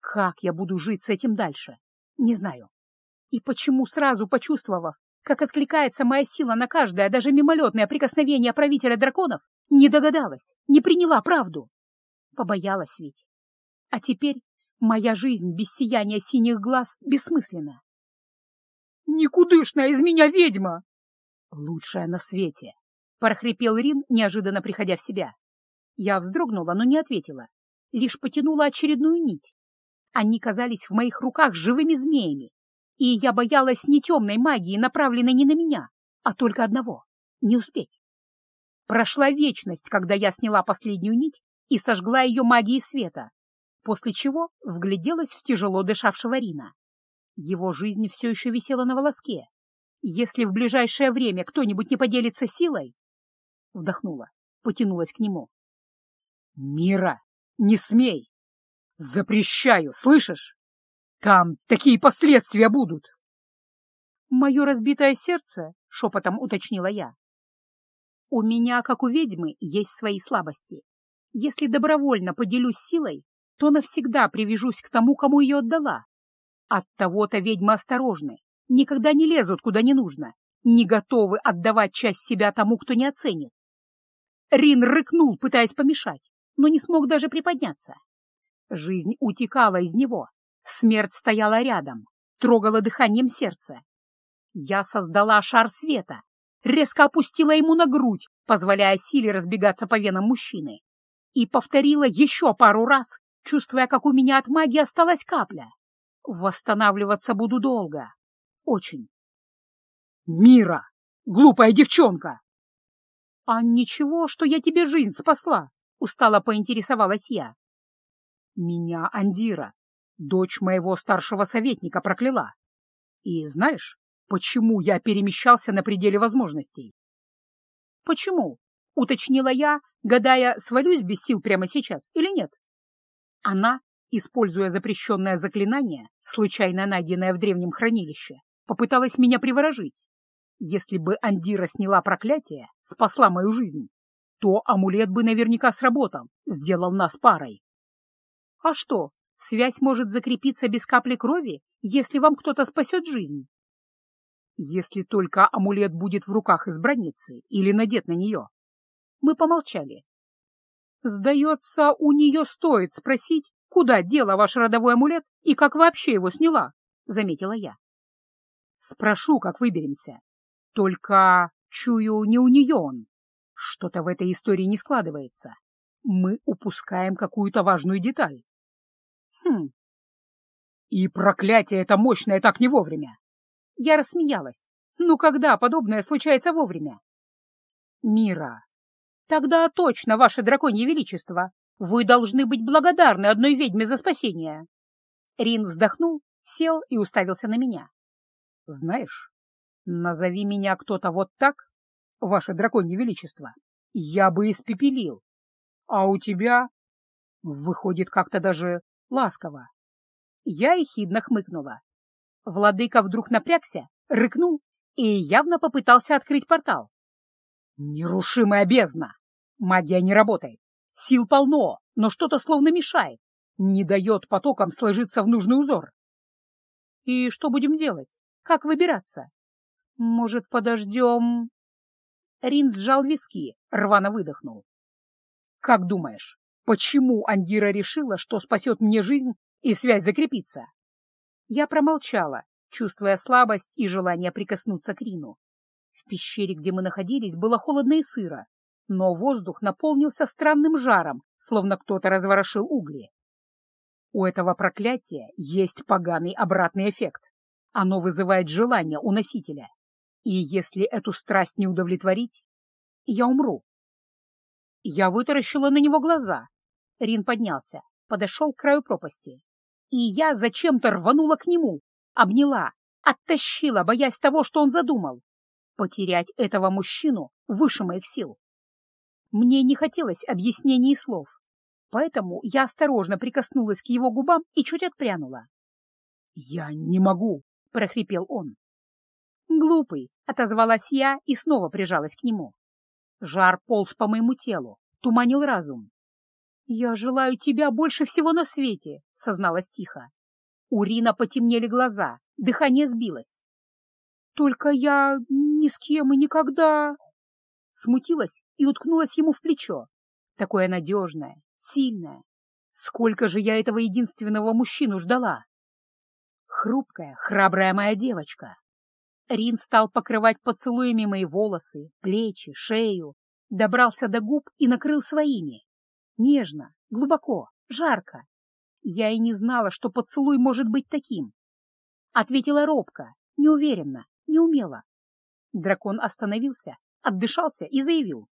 Как я буду жить с этим дальше? Не знаю. И почему сразу почувствовав, как откликается моя сила на каждое, даже мимолетное прикосновение правителя драконов, не догадалась, не приняла правду. Побоялась ведь. А теперь моя жизнь без сияния синих глаз бессмысленна. «Никудышная из меня ведьма!» «Лучшая на свете!» — прохрипел Рин, неожиданно приходя в себя. Я вздрогнула, но не ответила, лишь потянула очередную нить. Они казались в моих руках живыми змеями, и я боялась не темной магии, направленной не на меня, а только одного — не успеть. Прошла вечность, когда я сняла последнюю нить и сожгла ее магией света, после чего вгляделась в тяжело дышавшего Рина. Его жизнь все еще висела на волоске. Если в ближайшее время кто-нибудь не поделится силой... Вдохнула, потянулась к нему. «Мира, не смей! Запрещаю, слышишь? Там такие последствия будут!» «Мое разбитое сердце», — шепотом уточнила я, у меня, как у ведьмы, есть свои слабости. Если добровольно поделюсь силой, то навсегда привяжусь к тому, кому ее отдала. От того-то ведьмы осторожны, никогда не лезут куда не нужно, не готовы отдавать часть себя тому, кто не оценит. Рин рыкнул, пытаясь помешать, но не смог даже приподняться. Жизнь утекала из него, смерть стояла рядом, трогала дыханием сердце. Я создала шар света, резко опустила ему на грудь, позволяя силе разбегаться по венам мужчины, и повторила еще пару раз, чувствуя, как у меня от магии осталась капля. Восстанавливаться буду долго. Очень. «Мира! Глупая девчонка!» «А ничего, что я тебе жизнь спасла?» — устало поинтересовалась я. «Меня Андира, дочь моего старшего советника, прокляла. И знаешь, Почему я перемещался на пределе возможностей? Почему? Уточнила я, гадая, свалюсь без сил прямо сейчас или нет. Она, используя запрещенное заклинание, случайно найденное в древнем хранилище, попыталась меня приворожить. Если бы Андира сняла проклятие, спасла мою жизнь, то амулет бы наверняка сработал, сделал нас парой. А что, связь может закрепиться без капли крови, если вам кто-то спасет жизнь? если только амулет будет в руках избранницы или надет на нее. Мы помолчали. Сдается, у нее стоит спросить, куда дело ваш родовой амулет и как вообще его сняла, — заметила я. Спрошу, как выберемся. Только, чую, не у нее он. Что-то в этой истории не складывается. Мы упускаем какую-то важную деталь. Хм. И проклятие это мощное так не вовремя. Я рассмеялась. Ну когда подобное случается вовремя? Мира. Тогда точно, ваше драконье величество. Вы должны быть благодарны одной ведьме за спасение. Рин вздохнул, сел и уставился на меня. Знаешь, назови меня кто-то вот так, ваше драконье величество, я бы испепелил. А у тебя... Выходит, как-то даже ласково. Я ехидно хмыкнула. Владыка вдруг напрягся, рыкнул и явно попытался открыть портал. Нерушимая бездна! Магия не работает. Сил полно, но что-то словно мешает, не дает потокам сложиться в нужный узор. И что будем делать? Как выбираться? Может, подождем... Рин сжал виски, рвано выдохнул. «Как думаешь, почему Андира решила, что спасет мне жизнь и связь закрепится?» Я промолчала, чувствуя слабость и желание прикоснуться к Рину. В пещере, где мы находились, было холодно и сыро, но воздух наполнился странным жаром, словно кто-то разворошил угли. У этого проклятия есть поганый обратный эффект. Оно вызывает желание у носителя. И если эту страсть не удовлетворить, я умру. Я вытаращила на него глаза. Рин поднялся, подошел к краю пропасти. И я зачем-то рванула к нему, обняла, оттащила, боясь того, что он задумал. Потерять этого мужчину выше моих сил. Мне не хотелось объяснений и слов, поэтому я осторожно прикоснулась к его губам и чуть отпрянула. «Я не могу!» — прохрипел он. «Глупый!» — отозвалась я и снова прижалась к нему. Жар полз по моему телу, туманил разум. «Я желаю тебя больше всего на свете», — созналась тихо. У Рина потемнели глаза, дыхание сбилось. «Только я ни с кем и никогда...» Смутилась и уткнулась ему в плечо. Такое надежное, сильное. Сколько же я этого единственного мужчину ждала! Хрупкая, храбрая моя девочка. Рин стал покрывать поцелуями мои волосы, плечи, шею, добрался до губ и накрыл своими нежно, глубоко, жарко. Я и не знала, что поцелуй может быть таким. Ответила робко, неуверенно, неумело. Дракон остановился, отдышался и заявил.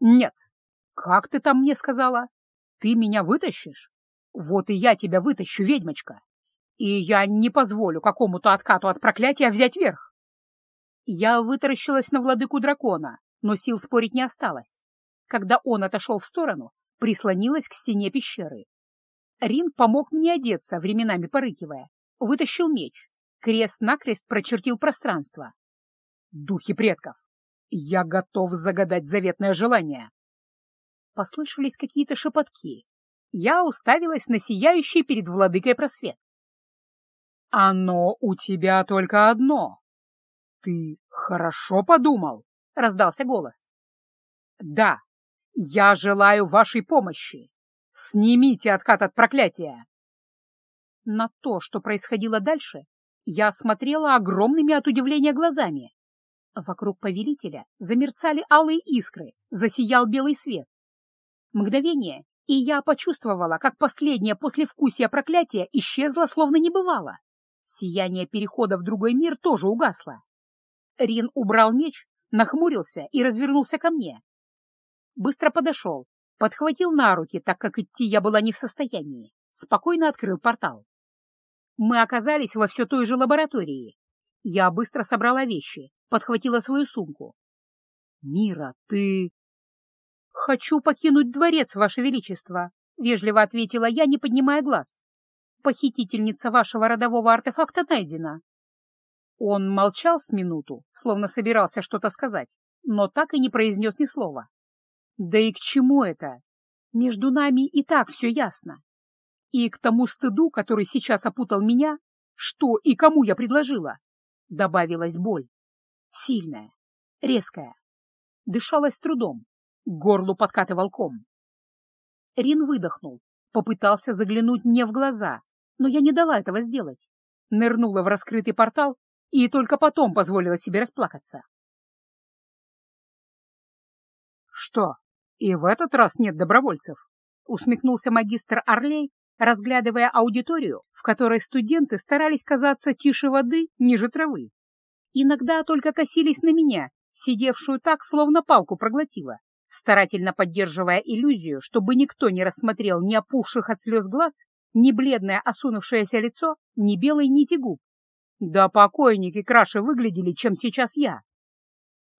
«Нет, как ты там мне сказала? Ты меня вытащишь? Вот и я тебя вытащу, ведьмочка. И я не позволю какому-то откату от проклятия взять верх». Я вытаращилась на владыку дракона, но сил спорить не осталось. Когда он отошел в сторону, прислонилась к стене пещеры. Рин помог мне одеться, временами порыкивая, вытащил меч, крест-накрест прочертил пространство. «Духи предков! Я готов загадать заветное желание!» Послышались какие-то шепотки. Я уставилась на сияющий перед владыкой просвет. «Оно у тебя только одно!» «Ты хорошо подумал?» — раздался голос. «Да, я желаю вашей помощи. Снимите откат от проклятия. На то, что происходило дальше, я смотрела огромными от удивления глазами. Вокруг повелителя замерцали алые искры, засиял белый свет. Мгновение, и я почувствовала, как последнее послевкусие проклятия исчезло, словно не бывало. Сияние перехода в другой мир тоже угасло. Рин убрал меч, нахмурился и развернулся ко мне, быстро подошел, подхватил на руки, так как идти я была не в состоянии, спокойно открыл портал. Мы оказались во все той же лаборатории. Я быстро собрала вещи, подхватила свою сумку. «Мира, ты...» «Хочу покинуть дворец, Ваше Величество», — вежливо ответила я, не поднимая глаз. «Похитительница вашего родового артефакта найдена». Он молчал с минуту, словно собирался что-то сказать, но так и не произнес ни слова. Да и к чему это? Между нами и так все ясно. И к тому стыду, который сейчас опутал меня, что и кому я предложила, добавилась боль. Сильная, резкая. Дышалась трудом, горло подкатывал ком. Рин выдохнул, попытался заглянуть мне в глаза, но я не дала этого сделать. Нырнула в раскрытый портал и только потом позволила себе расплакаться. «Что?» И в этот раз нет добровольцев. Усмехнулся магистр Орлей, разглядывая аудиторию, в которой студенты старались казаться тише воды, ниже травы. Иногда только косились на меня, сидевшую так, словно палку проглотила, старательно поддерживая иллюзию, чтобы никто не рассмотрел ни опухших от слез глаз, ни бледное осунувшееся лицо, ни белой нити губ. Да покойники краше выглядели, чем сейчас я.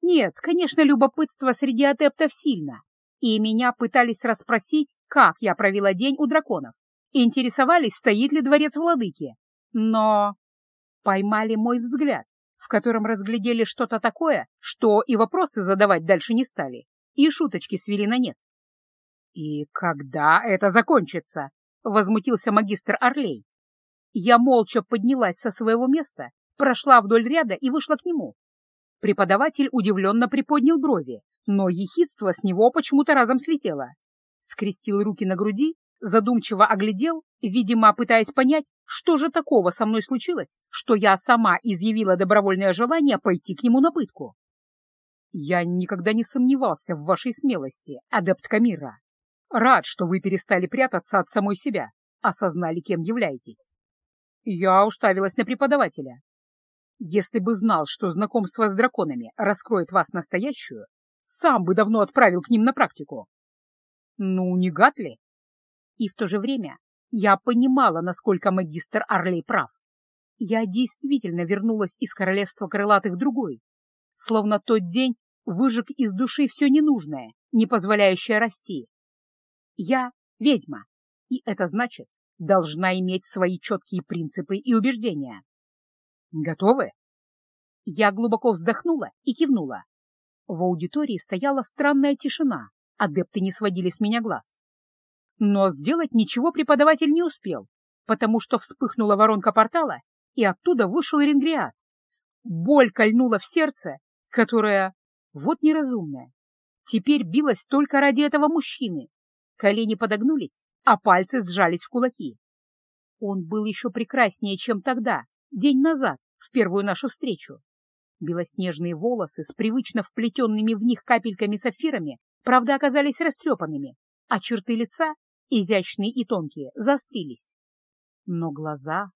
Нет, конечно, любопытство среди адептов сильно, и меня пытались расспросить, как я провела день у драконов. Интересовались, стоит ли дворец владыки. Но поймали мой взгляд, в котором разглядели что-то такое, что и вопросы задавать дальше не стали, и шуточки свели на нет. «И когда это закончится?» — возмутился магистр Орлей. Я молча поднялась со своего места, прошла вдоль ряда и вышла к нему. Преподаватель удивленно приподнял брови, но ехидство с него почему-то разом слетело. Скрестил руки на груди, задумчиво оглядел, видимо, пытаясь понять, что же такого со мной случилось, что я сама изъявила добровольное желание пойти к нему на пытку. «Я никогда не сомневался в вашей смелости, адепт Камира. Рад, что вы перестали прятаться от самой себя, осознали, кем являетесь». Я уставилась на преподавателя. «Если бы знал, что знакомство с драконами раскроет вас настоящую, сам бы давно отправил к ним на практику. Ну, не гад ли? И в то же время я понимала, насколько магистр Орлей прав. Я действительно вернулась из королевства крылатых другой, словно тот день выжег из души все ненужное, не позволяющее расти. Я ведьма, и это значит, должна иметь свои четкие принципы и убеждения. Готовы? Я глубоко вздохнула и кивнула. В аудитории стояла странная тишина, адепты не сводили с меня глаз. Но сделать ничего преподаватель не успел, потому что вспыхнула воронка портала, и оттуда вышел Ренгриат. Боль кольнула в сердце, которое... вот неразумное. Теперь билась только ради этого мужчины. Колени подогнулись, а пальцы сжались в кулаки. Он был еще прекраснее, чем тогда, день назад, в первую нашу встречу. Белоснежные волосы с привычно вплетенными в них капельками-сапфирами, правда, оказались растрепанными, а черты лица, изящные и тонкие, заострились. Но глаза...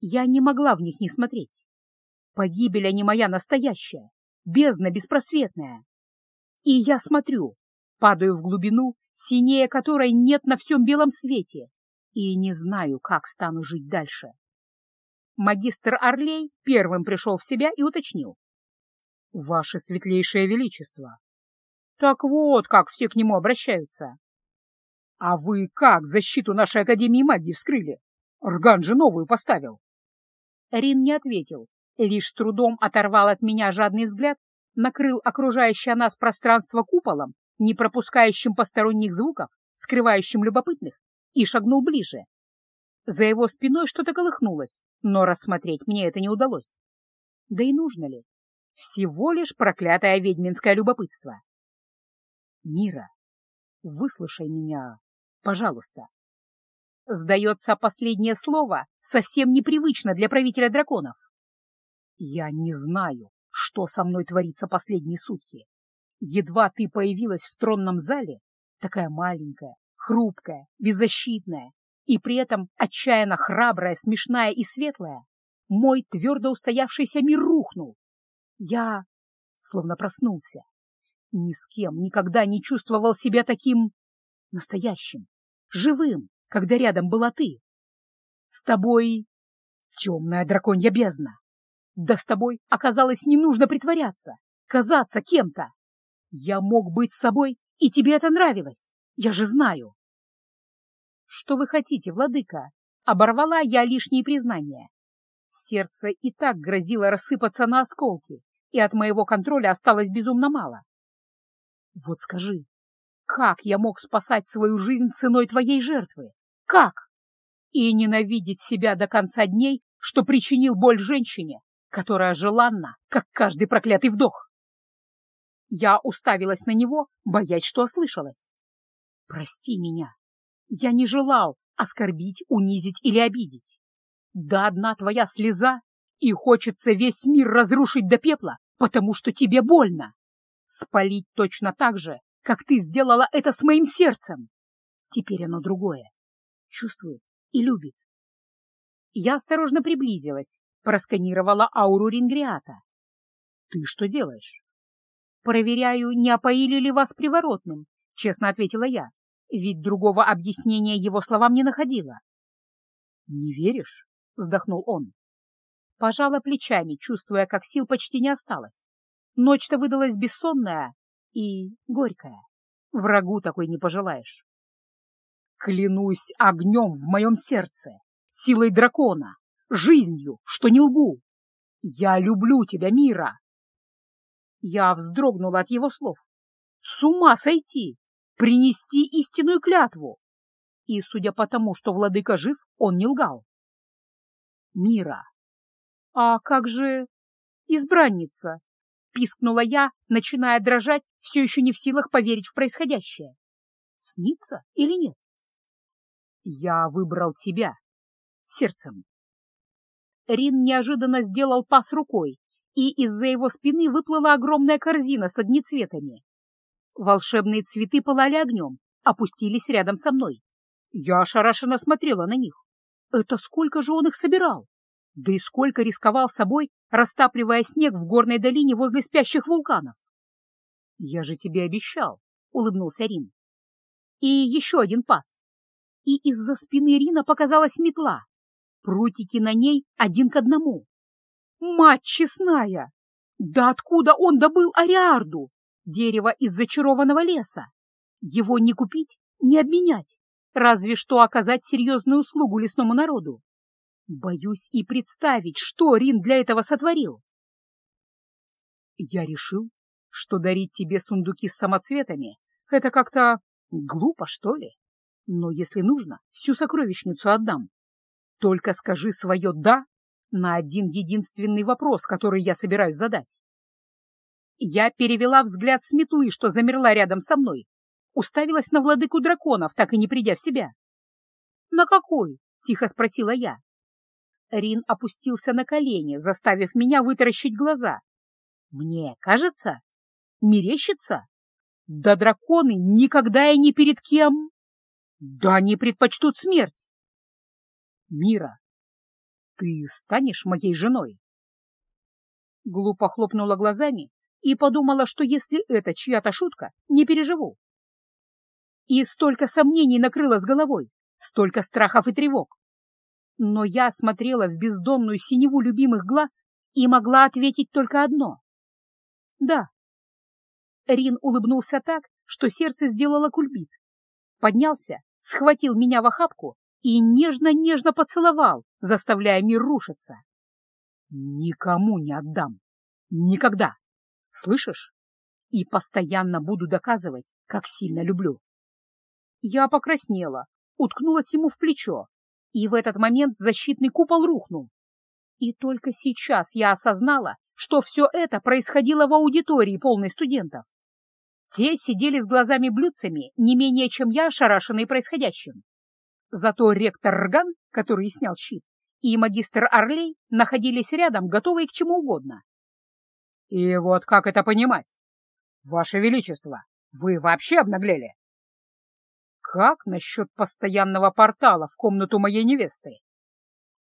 Я не могла в них не смотреть. Погибель, а они моя настоящая, бездна беспросветная. И я смотрю, падаю в глубину, синее которой нет на всем белом свете, и не знаю, как стану жить дальше. Магистр Орлей первым пришел в себя и уточнил. «Ваше светлейшее величество!» «Так вот, как все к нему обращаются!» «А вы как защиту нашей Академии магии вскрыли? Рган же новую поставил!» Рин не ответил, лишь с трудом оторвал от меня жадный взгляд, накрыл окружающее нас пространство куполом, не пропускающим посторонних звуков, скрывающим любопытных, и шагнул ближе, за его спиной что-то колыхнулось, но рассмотреть мне это не удалось. Да и нужно ли? Всего лишь проклятое ведьминское любопытство. Мира, выслушай меня, пожалуйста. Сдается последнее слово совсем непривычно для правителя драконов. Я не знаю, что со мной творится последние сутки. Едва ты появилась в тронном зале, такая маленькая, хрупкая, беззащитная, и при этом отчаянно храбрая, смешная и светлая, мой твердо устоявшийся мир рухнул. Я словно проснулся. Ни с кем никогда не чувствовал себя таким настоящим, живым, когда рядом была ты. С тобой темная драконья бездна. Да с тобой оказалось не нужно притворяться, казаться кем-то. Я мог быть с собой, и тебе это нравилось, я же знаю. Что вы хотите, владыка? Оборвала я лишние признания. Сердце и так грозило рассыпаться на осколки, и от моего контроля осталось безумно мало. Вот скажи, как я мог спасать свою жизнь ценой твоей жертвы? Как? И ненавидеть себя до конца дней, что причинил боль женщине, которая желанна, как каждый проклятый вдох. Я уставилась на него, боясь, что ослышалась. «Прости меня», я не желал оскорбить, унизить или обидеть. Да одна твоя слеза, и хочется весь мир разрушить до пепла, потому что тебе больно. Спалить точно так же, как ты сделала это с моим сердцем. Теперь оно другое. Чувствует и любит. Я осторожно приблизилась, просканировала ауру Рингриата. Ты что делаешь? Проверяю, не опоили ли вас приворотным, честно ответила я. Ведь другого объяснения его словам не находила. «Не веришь?» — вздохнул он. Пожала плечами, чувствуя, как сил почти не осталось. Ночь-то выдалась бессонная и горькая. Врагу такой не пожелаешь. «Клянусь огнем в моем сердце, силой дракона, жизнью, что не лгу! Я люблю тебя, Мира!» Я вздрогнула от его слов. «С ума сойти! принести истинную клятву. И, судя по тому, что владыка жив, он не лгал. Мира. А как же избранница? Пискнула я, начиная дрожать, все еще не в силах поверить в происходящее. Снится или нет? Я выбрал тебя. Сердцем. Рин неожиданно сделал пас рукой, и из-за его спины выплыла огромная корзина с огнецветами. Волшебные цветы пылали огнем, опустились рядом со мной. Я ошарашенно смотрела на них. Это сколько же он их собирал? Да и сколько рисковал собой, растапливая снег в горной долине возле спящих вулканов? — Я же тебе обещал, — улыбнулся Рин. И еще один пас. И из-за спины Рина показалась метла. Прутики на ней один к одному. Мать честная! Да откуда он добыл Ариарду? дерево из зачарованного леса. Его не купить, не обменять, разве что оказать серьезную услугу лесному народу. Боюсь и представить, что Рин для этого сотворил. Я решил, что дарить тебе сундуки с самоцветами — это как-то глупо, что ли. Но если нужно, всю сокровищницу отдам. Только скажи свое «да» на один единственный вопрос, который я собираюсь задать. Я перевела взгляд с метлы, что замерла рядом со мной. Уставилась на владыку драконов, так и не придя в себя. «На какой?» — тихо спросила я. Рин опустился на колени, заставив меня вытаращить глаза. «Мне кажется? Мерещится? Да драконы никогда и ни перед кем! Да они предпочтут смерть!» «Мира, ты станешь моей женой?» Глупо хлопнула глазами и подумала, что если это чья-то шутка, не переживу. И столько сомнений накрыло с головой, столько страхов и тревог. Но я смотрела в бездонную синеву любимых глаз и могла ответить только одно. «Да». Рин улыбнулся так, что сердце сделало кульбит. Поднялся, схватил меня в охапку и нежно-нежно поцеловал, заставляя мир рушиться. «Никому не отдам. Никогда!» Слышишь? И постоянно буду доказывать, как сильно люблю. Я покраснела, уткнулась ему в плечо, и в этот момент защитный купол рухнул. И только сейчас я осознала, что все это происходило в аудитории, полной студентов. Те сидели с глазами-блюдцами не менее, чем я, ошарашенные происходящим. Зато ректор Рган, который снял щит, и магистр Орлей находились рядом, готовые к чему угодно. И вот как это понимать? Ваше Величество, вы вообще обнаглели? Как насчет постоянного портала в комнату моей невесты?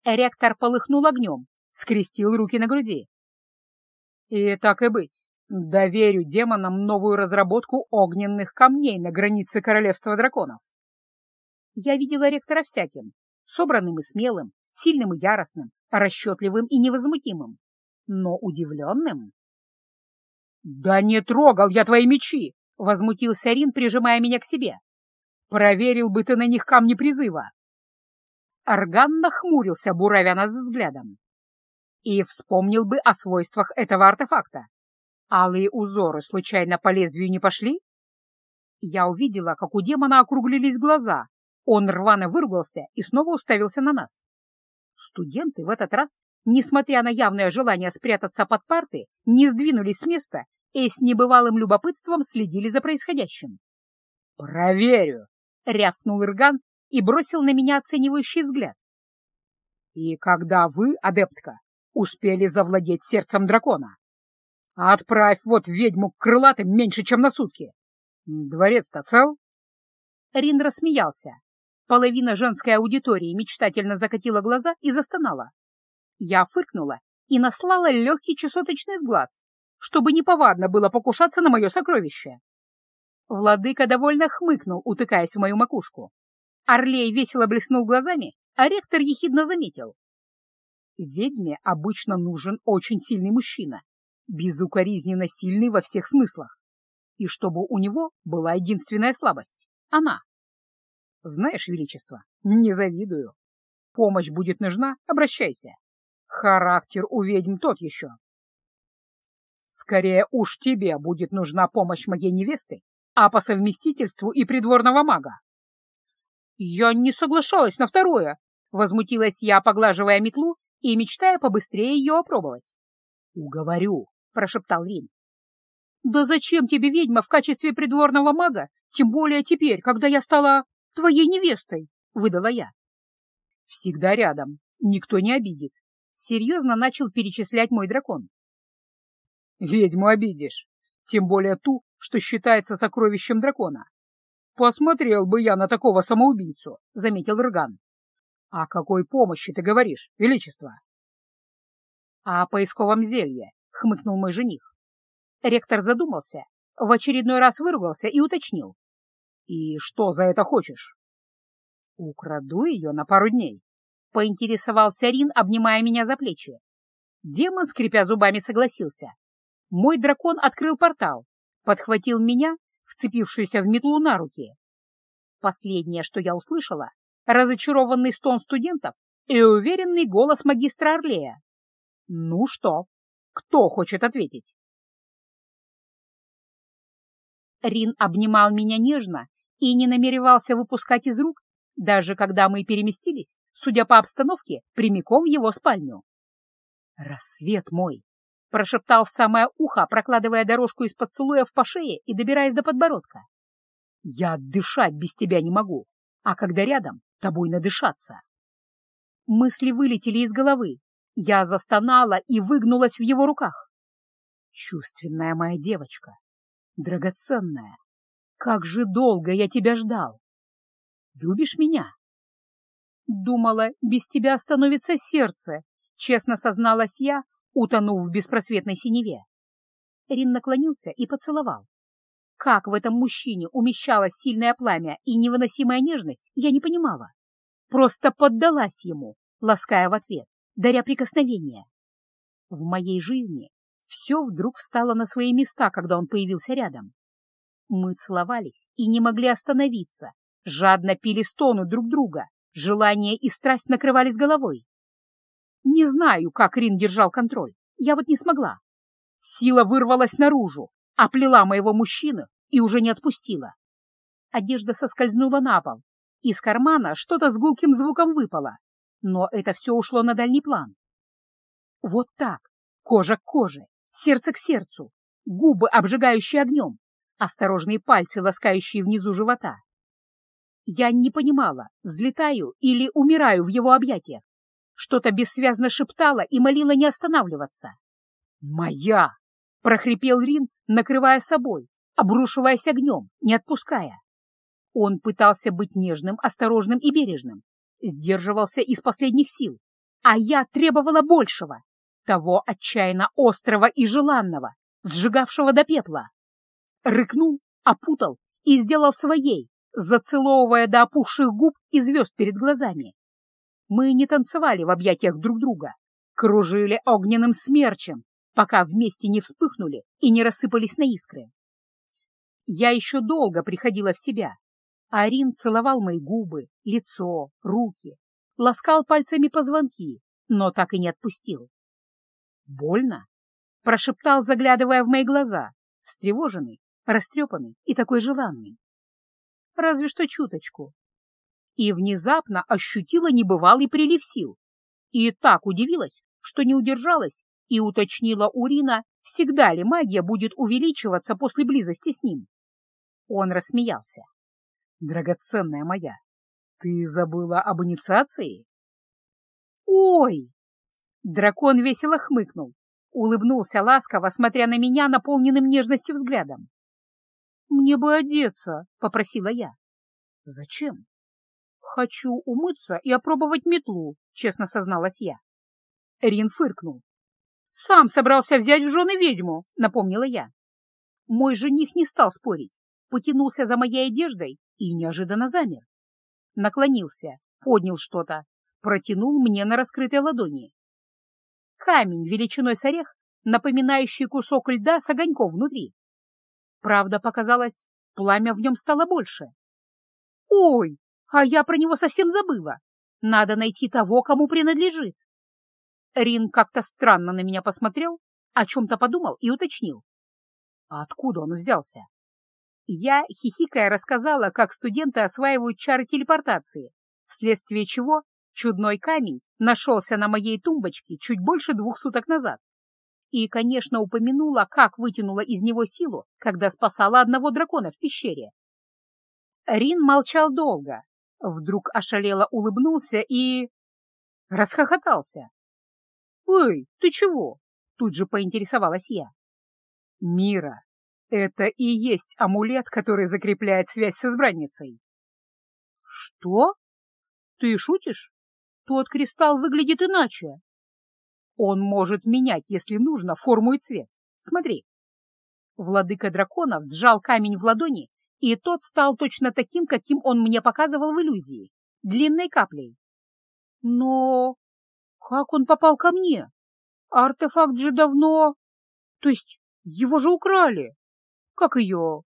Ректор полыхнул огнем, скрестил руки на груди. И так и быть. Доверю демонам новую разработку огненных камней на границе Королевства Драконов. Я видела ректора всяким, собранным и смелым, сильным и яростным, расчетливым и невозмутимым, но удивленным «Да не трогал я твои мечи!» — возмутился Рин, прижимая меня к себе. «Проверил бы ты на них камни призыва!» Орган нахмурился, буравя нас взглядом. И вспомнил бы о свойствах этого артефакта. Алые узоры случайно по лезвию не пошли? Я увидела, как у демона округлились глаза. Он рвано выругался и снова уставился на нас. Студенты в этот раз, несмотря на явное желание спрятаться под парты, не сдвинулись с места и с небывалым любопытством следили за происходящим. «Проверю!» — рявкнул Ирган и бросил на меня оценивающий взгляд. «И когда вы, адептка, успели завладеть сердцем дракона? Отправь вот ведьму к крылатым меньше, чем на сутки. Дворец-то цел?» Рин рассмеялся. Половина женской аудитории мечтательно закатила глаза и застонала. Я фыркнула и наслала легкий чесоточный сглаз, чтобы неповадно было покушаться на мое сокровище. Владыка довольно хмыкнул, утыкаясь в мою макушку. Орлей весело блеснул глазами, а ректор ехидно заметил. Ведьме обычно нужен очень сильный мужчина, безукоризненно сильный во всех смыслах. И чтобы у него была единственная слабость — она. Знаешь, Величество, не завидую. Помощь будет нужна — обращайся. Характер у ведьм тот еще. Скорее уж тебе будет нужна помощь моей невесты, а по совместительству и придворного мага. Я не соглашалась на второе, возмутилась я, поглаживая метлу и мечтая побыстрее ее опробовать. Уговорю, прошептал Рин. Да зачем тебе ведьма в качестве придворного мага, тем более теперь, когда я стала твоей невестой, выдала я. Всегда рядом, никто не обидит. Серьезно начал перечислять мой дракон. Ведьму обидишь. Тем более ту, что считается сокровищем дракона. Посмотрел бы я на такого самоубийцу, — заметил Рган. О какой помощи ты говоришь, Величество? О поисковом зелье, — хмыкнул мой жених. Ректор задумался, в очередной раз выругался и уточнил. И что за это хочешь? Украду ее на пару дней, — поинтересовался Рин, обнимая меня за плечи. Демон, скрипя зубами, согласился. Мой дракон открыл портал, подхватил меня, вцепившуюся в метлу на руки. Последнее, что я услышала, разочарованный стон студентов и уверенный голос магистра Орлея. «Ну что, кто хочет ответить?» Рин обнимал меня нежно и не намеревался выпускать из рук, даже когда мы переместились, судя по обстановке, прямиком в его спальню. «Рассвет мой!» прошептал в самое ухо, прокладывая дорожку из поцелуев по шее и добираясь до подбородка. «Я дышать без тебя не могу, а когда рядом, тобой надышаться». Мысли вылетели из головы. Я застонала и выгнулась в его руках. «Чувственная моя девочка, драгоценная, как же долго я тебя ждал! Любишь меня?» Думала, без тебя остановится сердце, честно созналась я, утонув в беспросветной синеве. Рин наклонился и поцеловал. Как в этом мужчине умещалось сильное пламя и невыносимая нежность, я не понимала. Просто поддалась ему, лаская в ответ, даря прикосновения. В моей жизни все вдруг встало на свои места, когда он появился рядом. Мы целовались и не могли остановиться, жадно пили стону друг друга, желание и страсть накрывались головой. Не знаю, как Рин держал контроль. Я вот не смогла. Сила вырвалась наружу, оплела моего мужчину и уже не отпустила. Одежда соскользнула на пол. Из кармана что-то с гулким звуком выпало. Но это все ушло на дальний план. Вот так. Кожа к коже, сердце к сердцу, губы, обжигающие огнем, осторожные пальцы, ласкающие внизу живота. Я не понимала, взлетаю или умираю в его объятиях. Что-то бессвязно шептала и молила не останавливаться. «Моя!» — прохрипел Рин, накрывая собой, обрушиваясь огнем, не отпуская. Он пытался быть нежным, осторожным и бережным, сдерживался из последних сил, а я требовала большего, того отчаянно острого и желанного, сжигавшего до пепла. Рыкнул, опутал и сделал своей, зацеловывая до опухших губ и звезд перед глазами мы не танцевали в объятиях друг друга, кружили огненным смерчем, пока вместе не вспыхнули и не рассыпались на искры. Я еще долго приходила в себя. Арин целовал мои губы, лицо, руки, ласкал пальцами позвонки, но так и не отпустил. «Больно?» — прошептал, заглядывая в мои глаза, встревоженный, растрепанный и такой желанный. «Разве что чуточку», и внезапно ощутила небывалый прилив сил. И так удивилась, что не удержалась и уточнила у Рина, всегда ли магия будет увеличиваться после близости с ним. Он рассмеялся. «Драгоценная моя, ты забыла об инициации?» «Ой!» Дракон весело хмыкнул, улыбнулся ласково, смотря на меня наполненным нежностью взглядом. «Мне бы одеться», — попросила я. «Зачем?» «Хочу умыться и опробовать метлу», — честно созналась я. Рин фыркнул. «Сам собрался взять в жены ведьму», — напомнила я. Мой жених не стал спорить, потянулся за моей одеждой и неожиданно замер. Наклонился, поднял что-то, протянул мне на раскрытой ладони. Камень величиной с орех, напоминающий кусок льда с огоньком внутри. Правда, показалось, пламя в нем стало больше. «Ой!» А я про него совсем забыла. Надо найти того, кому принадлежит. Рин как-то странно на меня посмотрел, о чем-то подумал и уточнил. А откуда он взялся? Я, хихикая, рассказала, как студенты осваивают чары телепортации, вследствие чего чудной камень нашелся на моей тумбочке чуть больше двух суток назад. И, конечно, упомянула, как вытянула из него силу, когда спасала одного дракона в пещере. Рин молчал долго, Вдруг ошалела улыбнулся и... расхохотался. «Эй, ты чего?» — тут же поинтересовалась я. «Мира, это и есть амулет, который закрепляет связь с избранницей». «Что? Ты шутишь? Тот кристалл выглядит иначе». «Он может менять, если нужно, форму и цвет. Смотри». Владыка драконов сжал камень в ладони и тот стал точно таким, каким он мне показывал в иллюзии, длинной каплей. Но как он попал ко мне? Артефакт же давно... То есть его же украли. Как ее?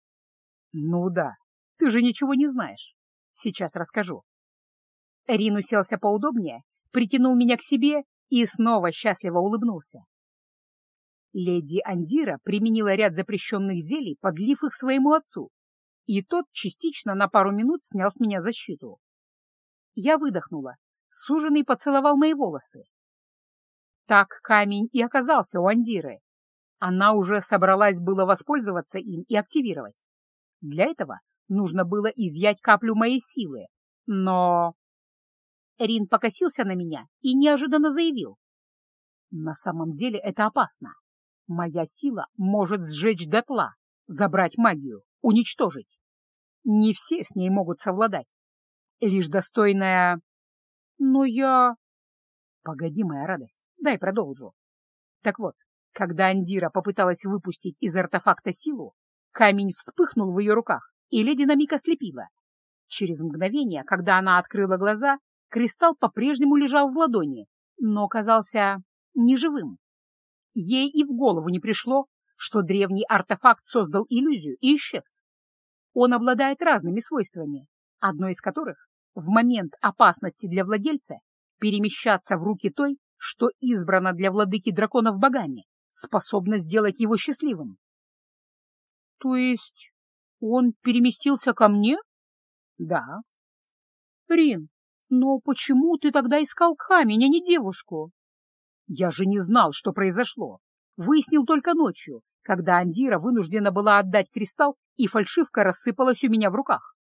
Ну да, ты же ничего не знаешь. Сейчас расскажу. Рин уселся поудобнее, притянул меня к себе и снова счастливо улыбнулся. Леди Андира применила ряд запрещенных зелий, подлив их своему отцу, и тот частично на пару минут снял с меня защиту. Я выдохнула. Суженый поцеловал мои волосы. Так камень и оказался у Андиры. Она уже собралась было воспользоваться им и активировать. Для этого нужно было изъять каплю моей силы, но... Рин покосился на меня и неожиданно заявил. На самом деле это опасно. Моя сила может сжечь дотла, забрать магию уничтожить. Не все с ней могут совладать. Лишь достойная... Но я... Погоди, моя радость, дай продолжу. Так вот, когда Андира попыталась выпустить из артефакта силу, камень вспыхнул в ее руках, и леди на миг ослепила. Через мгновение, когда она открыла глаза, кристалл по-прежнему лежал в ладони, но казался неживым. Ей и в голову не пришло, что древний артефакт создал иллюзию и исчез. Он обладает разными свойствами, одно из которых — в момент опасности для владельца перемещаться в руки той, что избрана для владыки драконов богами, способна сделать его счастливым. — То есть он переместился ко мне? — Да. — Рин, но почему ты тогда искал камень, а не девушку? — Я же не знал, что произошло выяснил только ночью, когда Андира вынуждена была отдать кристалл, и фальшивка рассыпалась у меня в руках.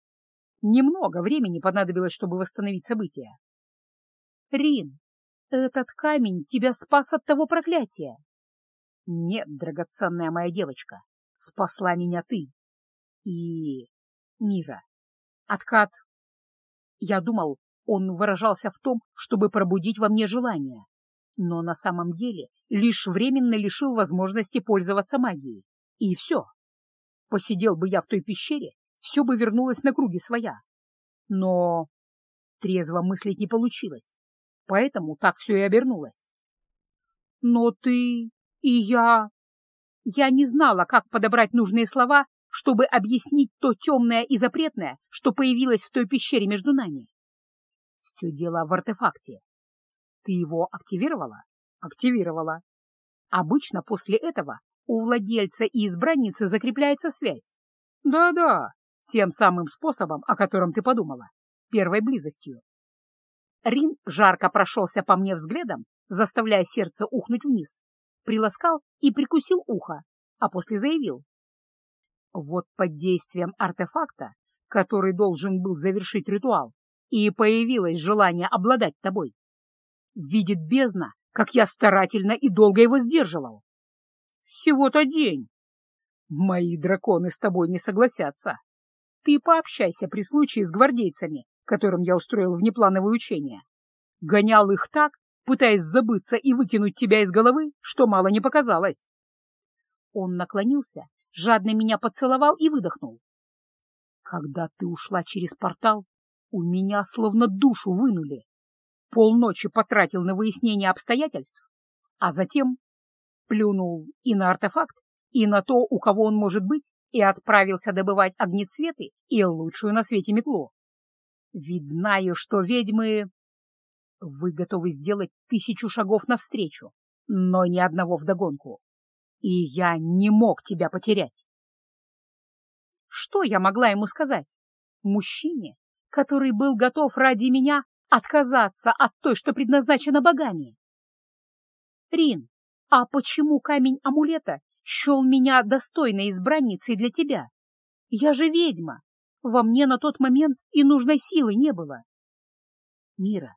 Немного времени понадобилось, чтобы восстановить события. «Рин, этот камень тебя спас от того проклятия!» «Нет, драгоценная моя девочка, спасла меня ты!» «И... Мира. Откат...» Я думал, он выражался в том, чтобы пробудить во мне желание, но на самом деле лишь временно лишил возможности пользоваться магией. И все. Посидел бы я в той пещере, все бы вернулось на круги своя. Но трезво мыслить не получилось, поэтому так все и обернулось. Но ты и я... Я не знала, как подобрать нужные слова, чтобы объяснить то темное и запретное, что появилось в той пещере между нами. Все дело в артефакте ты его активировала? Активировала. Обычно после этого у владельца и избранницы закрепляется связь. Да-да, тем самым способом, о котором ты подумала, первой близостью. Рин жарко прошелся по мне взглядом, заставляя сердце ухнуть вниз, приласкал и прикусил ухо, а после заявил. Вот под действием артефакта, который должен был завершить ритуал, и появилось желание обладать тобой. Видит бездна, как я старательно и долго его сдерживал. Всего-то день. Мои драконы с тобой не согласятся. Ты пообщайся при случае с гвардейцами, которым я устроил внеплановое учение. Гонял их так, пытаясь забыться и выкинуть тебя из головы, что мало не показалось. Он наклонился, жадно меня поцеловал и выдохнул. Когда ты ушла через портал, у меня словно душу вынули полночи потратил на выяснение обстоятельств, а затем плюнул и на артефакт, и на то, у кого он может быть, и отправился добывать огнецветы и лучшую на свете метлу. Ведь знаю, что ведьмы... Вы готовы сделать тысячу шагов навстречу, но ни одного вдогонку. И я не мог тебя потерять. Что я могла ему сказать? Мужчине, который был готов ради меня отказаться от той, что предназначена богами. Рин, а почему камень амулета счел меня достойной избранницей для тебя? Я же ведьма. Во мне на тот момент и нужной силы не было. Мира,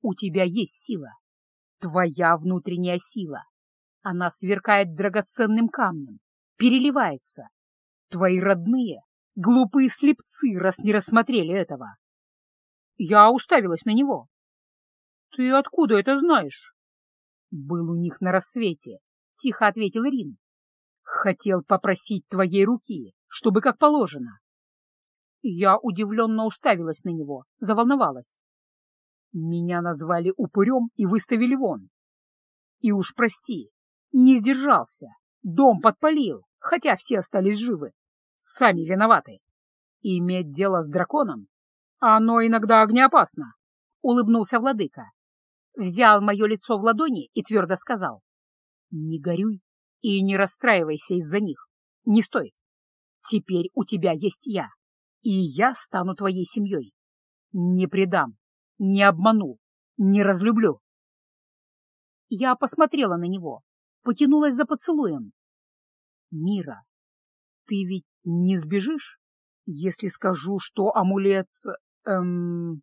у тебя есть сила. Твоя внутренняя сила. Она сверкает драгоценным камнем, переливается. Твои родные, глупые слепцы, раз не рассмотрели этого. Я уставилась на него. «Ты откуда это знаешь?» «Был у них на рассвете», — тихо ответил Рин. «Хотел попросить твоей руки, чтобы как положено». Я удивленно уставилась на него, заволновалась. Меня назвали упырем и выставили вон. И уж прости, не сдержался, дом подпалил, хотя все остались живы. Сами виноваты. Иметь дело с драконом а, «Оно иногда огнеопасно», — улыбнулся владыка. Взял мое лицо в ладони и твердо сказал. «Не горюй и не расстраивайся из-за них. Не стоит. Теперь у тебя есть я, и я стану твоей семьей. Не предам, не обману, не разлюблю». Я посмотрела на него, потянулась за поцелуем. «Мира, ты ведь не сбежишь, если скажу, что амулет эм...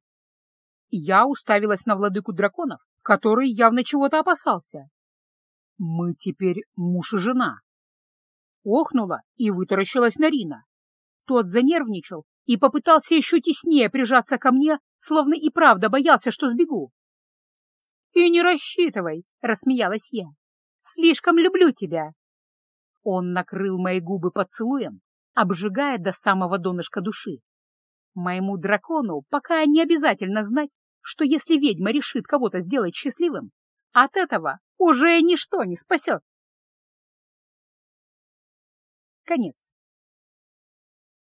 Я уставилась на владыку драконов, который явно чего-то опасался. Мы теперь муж и жена. Охнула и вытаращилась на Рина. Тот занервничал и попытался еще теснее прижаться ко мне, словно и правда боялся, что сбегу. «И не рассчитывай», — рассмеялась я. «Слишком люблю тебя». Он накрыл мои губы поцелуем, обжигая до самого донышка души. Моему дракону пока не обязательно знать, что если ведьма решит кого-то сделать счастливым, от этого уже ничто не спасет. Конец.